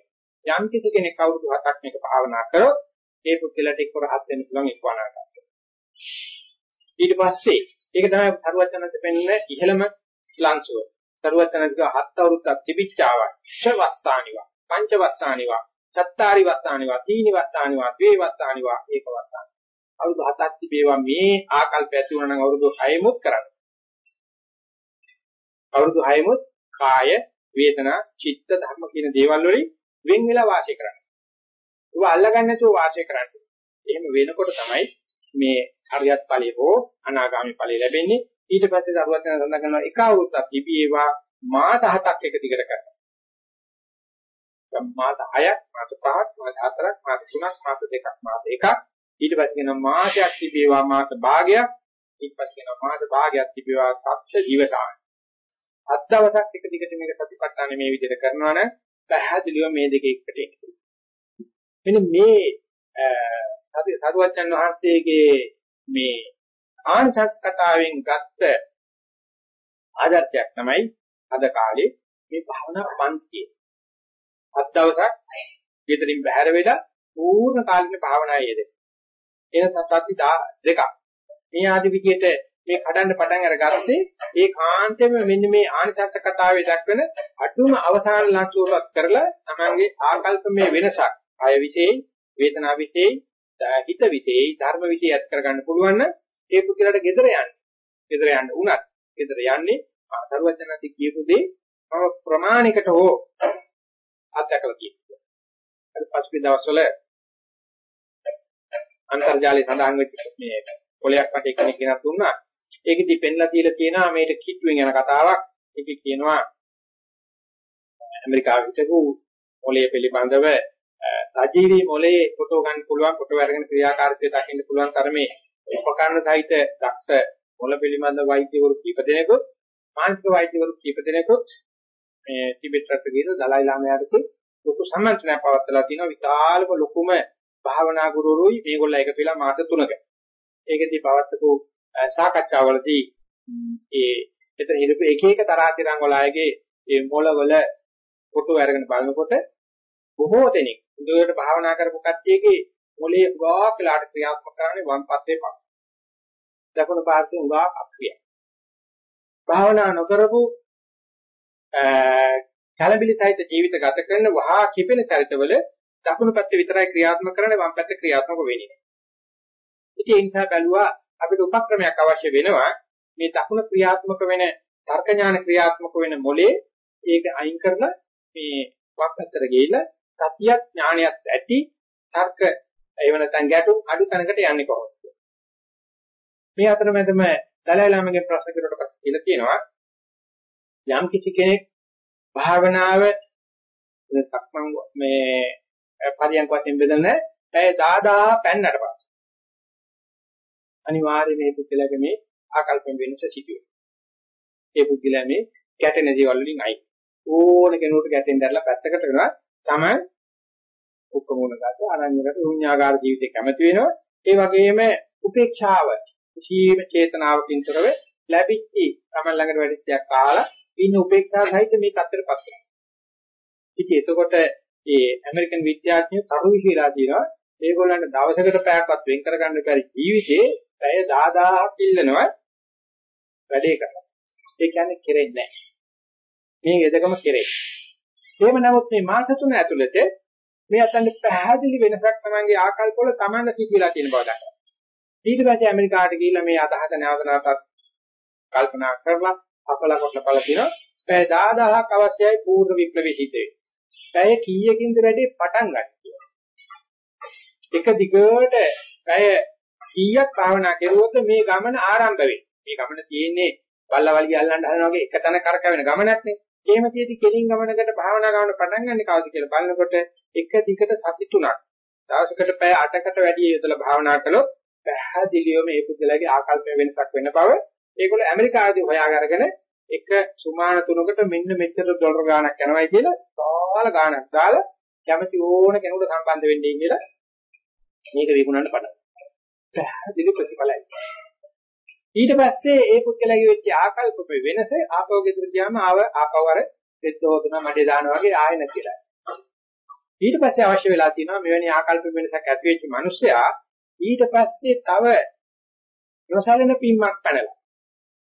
A: යම් කිසි කෙනෙක් අවුරුදු 7ක් මේක භාවනා කරොත් ඒ පුද්ගලට එක්ක රහත් වෙන්න පුළුවන් එක්ක අනාගත. ඊට පස්සේ ඒක තමයි සරුවචනන්ත පෙන්නේ ඉහළම ලංසුව. සරුවචනන්තක හත් අවුරුද්දක් තිබිච්චාවක්. ෂවස්සානිවා, පංචවස්සානිවා, සත්තාරි වස්සානිවා, තීනි වස්සානිවා, ද්වේ වස්සානිවා, ඒක වස්සානි. අවුරුදු හතක් තිබේවා මේ ආකල්ප ඇති වුණා නම් අවුරුදු 6මුත් කරන්න. අවුරුදු 6මුත් කාය, වේදනා, චිත්ත ධර්ම කියන දේවල් වලින් වෙන් වෙලා වාසය කරන්න. ඒක අල්ලගන්න නැතුව වාසය කරන්න. එහෙම වෙනකොට තමයි මේ හරියත් ඵලයේ හෝ අනාගාමි ඵලයේ ලැබෙන්නේ. ඊට පස්සේ දරුවත් යන සඳහන් කරනවා එක අවුරුද්දක් තිබීවා මාස හතක් එක දිගට කරනවා. මාස 6ක් මාස 5ක් මාස 4ක් මාස 3ක් මාස 2ක් මාස 1ක් ඊට පස්සේ කියනවා මාසයක් තිබීවා මාස භාගයක්. ඊට පස්සේ කියනවා මාස භාගයක් තිබීවා සත්‍ය ජීවිතාන හත් දවසක් එක දිගට මේක සතිපට්ඨාන මේ විදිහට කරනවා නම් පැහැදිලිව මේ දෙක එකට එන්නේ මෙන්න මේ අපි සරුවච්චන් වහන්සේගේ මේ ආනිසංස කතාවෙන් ගත්ත ආදර්ශයක් තමයි අද කාලේ මේ භවනා පන්තිය. හත් දවසක් ගෙදරින් බැහැර වෙලා පූර්ණ කාලින භාවනාවේ යෙදෙන. එන සත්‍ති දෙකක්. මේ ආදි විදියට මේ කඩන්න පටන් අරගත්තේ ඒ කාන්තේම මෙන්න මේ ආනිසංස කතාවේ දක්වන අඩුම අවසාන ලක්ෂණවත් කරලා තමන්ගේ ආකල්පමය වෙනසක් ආය විතේ වේදනා විතේ හිත විතේ ධර්ම විතේ ඇත් කරගන්න පුළුවන් නම් ඒ පුද්ගලයාට gedara යන්න. gedara යන්න උනත් gedara යන්නේ සරුවචනන්ති කියපු දේ මම ප්‍රමාණිකට හෝ අත්දකලා කියනවා. අර පස්සේ දවස්වල අන්තර්ජාලයේ සඳහන් වෙච්ච මේ පොලයක් වටේ කෙනෙක් ගෙනත් දුන්නා. ඒකෙදි පෙන්ලා තියලා තියෙනවා මේක කිට්ටුවෙන් යන කතාවක්. ඒකේ කියනවා ඇමරිකාවේ හිටපු මොලේ පිළිබඳව සජීවී මොලේ ෆොටෝ ගන්න පුළුවන් ෆොටෝ අරගෙන ක්‍රියාකාරීත්වය දකින්න පුළුවන් තරමේ උපකරණ සහිත දක්ෂ මොළ පිළිබඳ වෛද්‍යවරු කීප දෙනෙකුත් මානසික වෛද්‍යවරු කීප දෙනෙකුත් මේ ටිබෙට් රට ගිහින් දලයි ලාමයාට ලොකු සම්මන්ත්‍රණයක් පවත්ලා තිනවා විශාලම ලොකුම භාවනා ගුරුවරුයි මේගොල්ලෝ එක පිළා මාස 3ක. ඒකදී පවත්වපු සාකච්ඡාවලදී ඒ එතන හිරපු එක එක තරාතිරන් වල අයගේ මේ මොළවල ෆොටෝ අරගෙන බලනකොට බොහෝ දෙනෙක් උදේට භාවනා කරපු කට්ටියගේ මොළයේ උගා කියලාට ක්‍රියාත්මක කරන්නේ වම් පස්සේ පස්. දකුණු පාර්ශ්වයේ උගා අක්‍රිය. භාවනා නොකරපු කලබිලි සහිත ජීවිත ගත කරන වහා කිපෙන චරිතවල දකුණු පැත්තේ විතරයි ක්‍රියාත්මක කරන්නේ වම් පැත්තේ ක්‍රියාත්මක වෙන්නේ නැහැ. ඉතින් ඒ නිසා බැලුවා අපිට උපක්‍රමයක් අවශ්‍ය වෙනවා. මේ දකුණ ක්‍රියාත්මක වෙන තර්ක ඥාන ක්‍රියාත්මක වෙන මොලේ ඒක අයින් කරලා මේ වම් පැත්තට ගිහිල්ලා සතියක් ඥානයක් ඇති තර්ක එහෙම නැත්නම් ගැටුම් අඩු තැනකට යන්නේ කොහොමද? මේ අතරමැදම දලයි ලාමගේ ප්‍රශ්න කෙරුවට පස්සේ කියලා කියනවා. යම් කිසි කෙනෙක් භාවනාව සක්මන් මේ පරියන්ක වශයෙන් බෙදන්න ඇය දාදා පැන්නට පස්සේ. අනිවාර්යයෙන් මේ පුද්ගලයාගේ මේ ආකල්පෙන් වෙනස සිදුවේ. ඒ පුද්ගලයා මේ ගැටෙන දේවල් වලින් අයි. ඕන කෙනෙකුට ගැටෙන්න දැරලා පැත්තකට කරනවා තමයි උක්කමෝන ගත අනන්‍යකට ශුන්‍යාකාර ජීවිතේ කැමති වෙනවා. ඒ වගේම උපේක්ෂාව සීම චේතනාවකින් තොරව ලැබිච්ච තමයි ළඟට වැඩිච්චයක් කාලා ඉන්න උපේක්ෂා සහිත මේ තත්ත්වයටපත් වෙනවා. ඉතින් එතකොට මේ ඇමරිකන් විද්‍යාඥයෝ තරු විහිලා කියනවා මේගොල්ලන්ට දවසකට පැයක්වත් වෙන් කරගන්න බැරි ජීවිතේ පැය 10000ක් ඉල්ලනවා වැඩේ කරලා. ඒ කියන්නේ කෙරෙන්නේ නැහැ. මේ එදකම කෙරෙන්නේ. එහෙම නමුත් මේ මාස තුන ඇතුළත මේ අතන පැහැදිලි වෙනසක් තමන්ගේ ආකල්ප වල තමන්ට සිද්ධිලා තියෙන බව දක්වනවා. ඊට පස්සේ ඇමරිකාවට ගිහිල්ලා මේ අදහස නැවත නැවතත් කල්පනා කරලා අපල කොට බල කියනවා පැය 10000ක් අවශ්‍යයි පූර්ණ විප්ලවී සිටේ. පැය කීයකින්ද වැඩි පටන් ගන්න කියලා. එක දිගට පැය කීයක් භාවනා කරුවොත් මේ ගමන ආරම්භ වෙයි. මේ ගමන තියෙන්නේ බල්ලවලිය අල්ලන්න හදනවා වගේ එක තැන කරකවෙන ගමනක් නේ. එහෙම තියෙදි කෙලින් ගමනකට භාවනා ගමන පටන් ගන්න කවුද කියලා බලනකොට එක දිගට සති තුනක් දවසකට පැය 8කට වැඩි යොදලා භාවනා කළොත් පැහැදිලිවම මේ පුද්ගලයාගේ ආකල්ප වෙනසක් වෙන බව ඒගොල්ලෝ ඇමරිකාවේදී හොයාගෙන එක සුමාන තුනකට මෙන්න මෙච්චර ඩොලර් ගාණක් යනවායි කියලා සාල ගාණක් දාලා කැමති ඕන කෙනෙකුට සම්බන්ධ වෙන්නේ කියලා මේක විකුණන්න පටන් පැහැදිලි ප්‍රතිඵලයි. ඊට පස්සේ ඒ පුද්ගලයාගේ වෙච්ච ආකල්ප වෙනස ආපව ගෙදර ගියාම ආව ආපව අර දෙත් හොදන මඩේ දානවා වගේ ආයෙ නැතිලා. ඊට පස්සේ අවශ්‍ය වෙලා තියෙනවා මෙවැනි ආකල්ප වෙනසක් ඇති වෙච්ච මිනිස්සයා ඊට පස්සේ තව නොසලෙන පින්මක් පැනලා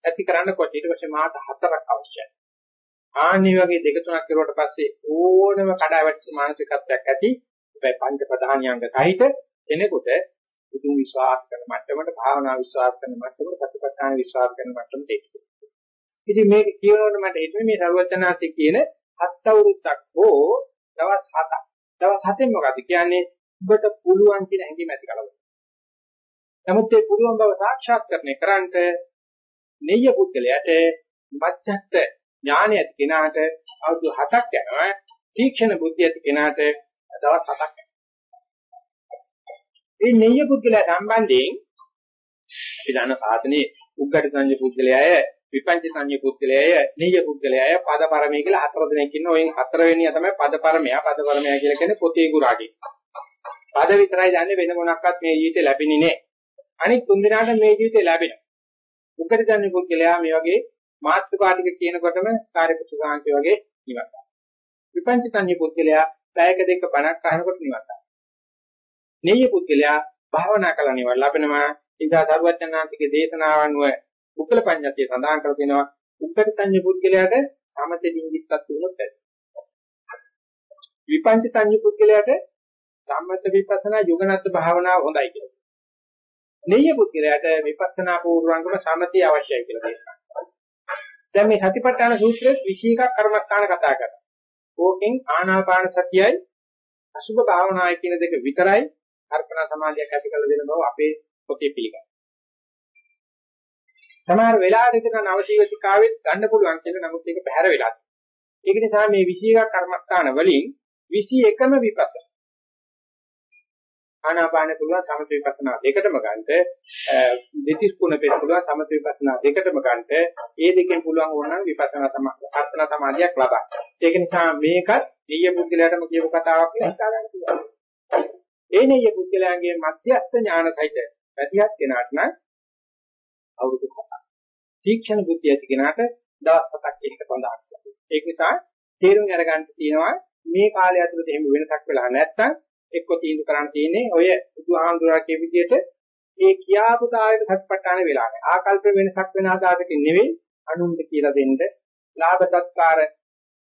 A: ඇති කරන්න කොට ඊට පස්සේ මාස හතරක් අවශ්‍යයි. ආනි වගේ දෙක තුනක් කරුවට පස්සේ ඕනම කඩාවැටි මානසිකත්වයක් ඇති හැබැයි පංච ප්‍රධානියංග සහිත කෙනෙකුට බුදුන් විශ්වාස කරන මට්ටමට භාවනා විශ්වාස කරන මට්ටමට සතිපට්ඨාන විශ්වාස කරන මට්ටමට ඒක. ඉතින් මේක කියනකොට මට හිතුනේ මේ සරුවචනාංශයේ කියන හත් අවුරුද්දක් හෝ දවස් 7ක්. දවස් 7ෙන් මොකද කියන්නේ? ඔබට පුළුවන් කියන හැඟීම ඇති කරගන්න. නමුත් ඒ පුළුවන් බව සාක්ෂාත් කරන්නේ කරන්ට නෙయ్య පුද්ගලයාට මච්ඡත්ත ඥානය ඇති කෙනාට අවුරුදු 7ක් යනවා. තීක්ෂණ බුද්ධිය ඇති කෙනාට දවස් 7ක් මේ නෙය පුද්ගලයා සම්බන්ධයෙන් අපි දන්න සාසනේ උග්ගට සංජ්‍ය පුද්ගලයාය විපංච සංජ්‍ය පුද්ගලයාය නෙය පුද්ගලයාය පදපරමේ කියලා හතර දෙනෙක් ඉන්න ඔයින් හතරවෙනියා තමයි පදපරමයා පදපරමයා කියලා කියන්නේ පොතේ ගුරාගේ. පද විතරයි දන්නේ වෙන මොනක්වත් මේ ජීවිතේ ලැබෙන්නේ නැහැ. අනිත් තුන් දෙනාට මේ ජීවිතේ ලැබෙන උග්ගට සංජ්‍ය පුද්ගලයා මේ වගේ මාත්‍රකාටික කියනකොටම කාර්යප සුගාන්ති වගේ නිවන් විපංච සංජ්‍ය පුද්ගලයා පැයක දෙක පණක් අහනකොට නිවන් නෙయ్య පුද්ගලයා භාවනා කළ නිවන් ලැබෙනවා. ඉදා සරුවචනාන්තිගේ දේශනාවන්ව උත්තර පඤ්ඤාතිය සඳහන් කර තිනවා උත්තරිතඤ්ඤ පුද්ගලයාට සමතේ ලිංගිත්තක් වුණොත් ඇති. විපංචිතඤ්ඤ පුද්ගලයාට සම්මත විපස්සනා යෝගනත් භාවනාව හොඳයි කියලා. නෙය්‍ය පුද්ගලයාට විපස්සනා පූර්වංගම සමතේ අවශ්‍යයි කියලා දෙන්නා. දැන් මේ සතිපට්ඨාන සූත්‍රයේ 21ක් කර්මස්ථාන කතා කරනවා. ඕකෙන් ආනාපාන සතියයි අසුභ භාවනාවයි කියන දෙක විතරයි කල්පනා සමාධියක් ඇති කළ දෙන බව අපේ පොතේ පිළිගන්නවා. සමහර වෙලාවකට නම් අවශීවතිකාවෙත් ගන්න පුළුවන් කියලා නමුත් ඒක පැහැර වෙලා තියෙනවා. ඒක නිසා මේ 21 කර්මස්ථාන වලින් 21ම විපස්සනා. ආනාපාන පුළුවන් සමථ විපස්සනා දෙකටම ගන්නට දෙතිස් කුණපේ පුළුවන් සමථ විපස්සනා දෙකටම ගන්නට ඒ දෙකෙන් පුළුවන් ඕනනම් විපස්සනා සමාධි සමාධියක් ලබා. ඒක නිසා මේකත් නිය පුද්ගලයාටම කියපු කතාවක් කියලා හිතා ගන්න පුළුවන්. ඒ නිය පුද්ගලයාගේ මධ්‍යස්ථ ඥාන සහිත වැඩියක් කෙනාට නම් අවුරුදු 7ක්. තීක්ෂණ බුද්ධිය ඇති කෙනාට දවස් 7ක් කියන එක සඳහන් කරනවා. ඒක නිසා තේරුම් අරගන්න තියෙනවා මේ කාලය ඇතුළත එහෙම වෙනසක් වෙලා නැත්තම් එක්ක තීන්දුව කරන්න තියෙන්නේ ඔය බුදුහාමුදුරුවෝ කිය විදිහට ඒ කියාපු තාලෙට සත්පට්ඨාන වෙලා නැහැ. ආකල්ප වෙනසක් වෙන ආදාතකින් නෙවෙයි අනුන්ද කියලා දෙන්න ලාභ දත්කාර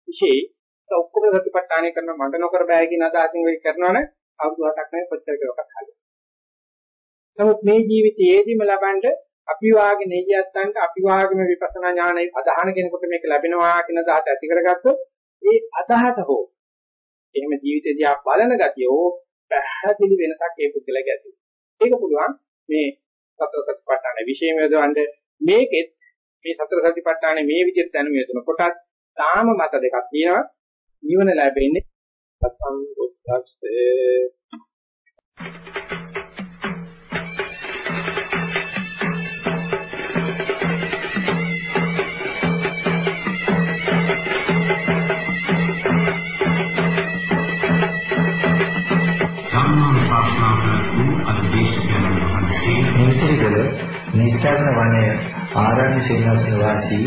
A: විශේෂ ඔක්කොම සත්පට්ඨානය කරන මට නොකර බෑ කියන අදහසින් වෙයි කරනවනේ අවුරුදු 7ක් නැහැ කොච්චර කෙරුවක්වත් හරියි. නමුත් මේ ජීවිතයේදීම ලබන්නේ අපි වාගේ නෙయ్యත්තන්ට අපි වාගේම විපස්සනා ඥානයි අදහන කෙනෙකුට මේක ලැබෙනවා කියන අදහස ඇති කරගත්තොත් ඒ අදහස හෝ එහෙම ජීවිතය දිහා බලන ගතිය හෝ පැහැදිලි වෙනසක් ඒ පුද්ගලයාට ඇති. ඒක පුළුවන් මේ සතර සතිපට්ඨාන විශේෂම යොදවන්න මේකෙත් මේ සතර සතිපට්ඨාන මේ විදිහට දැනුම යොදන කොටත් තාම මත දෙකක් තියෙනවා. නිවන ලැබෙන්නේ සම්බුද්දස්සේ
B: මේකේකල නිස්සාරණ වනය ආරණ්‍ය සේනාසන වාසී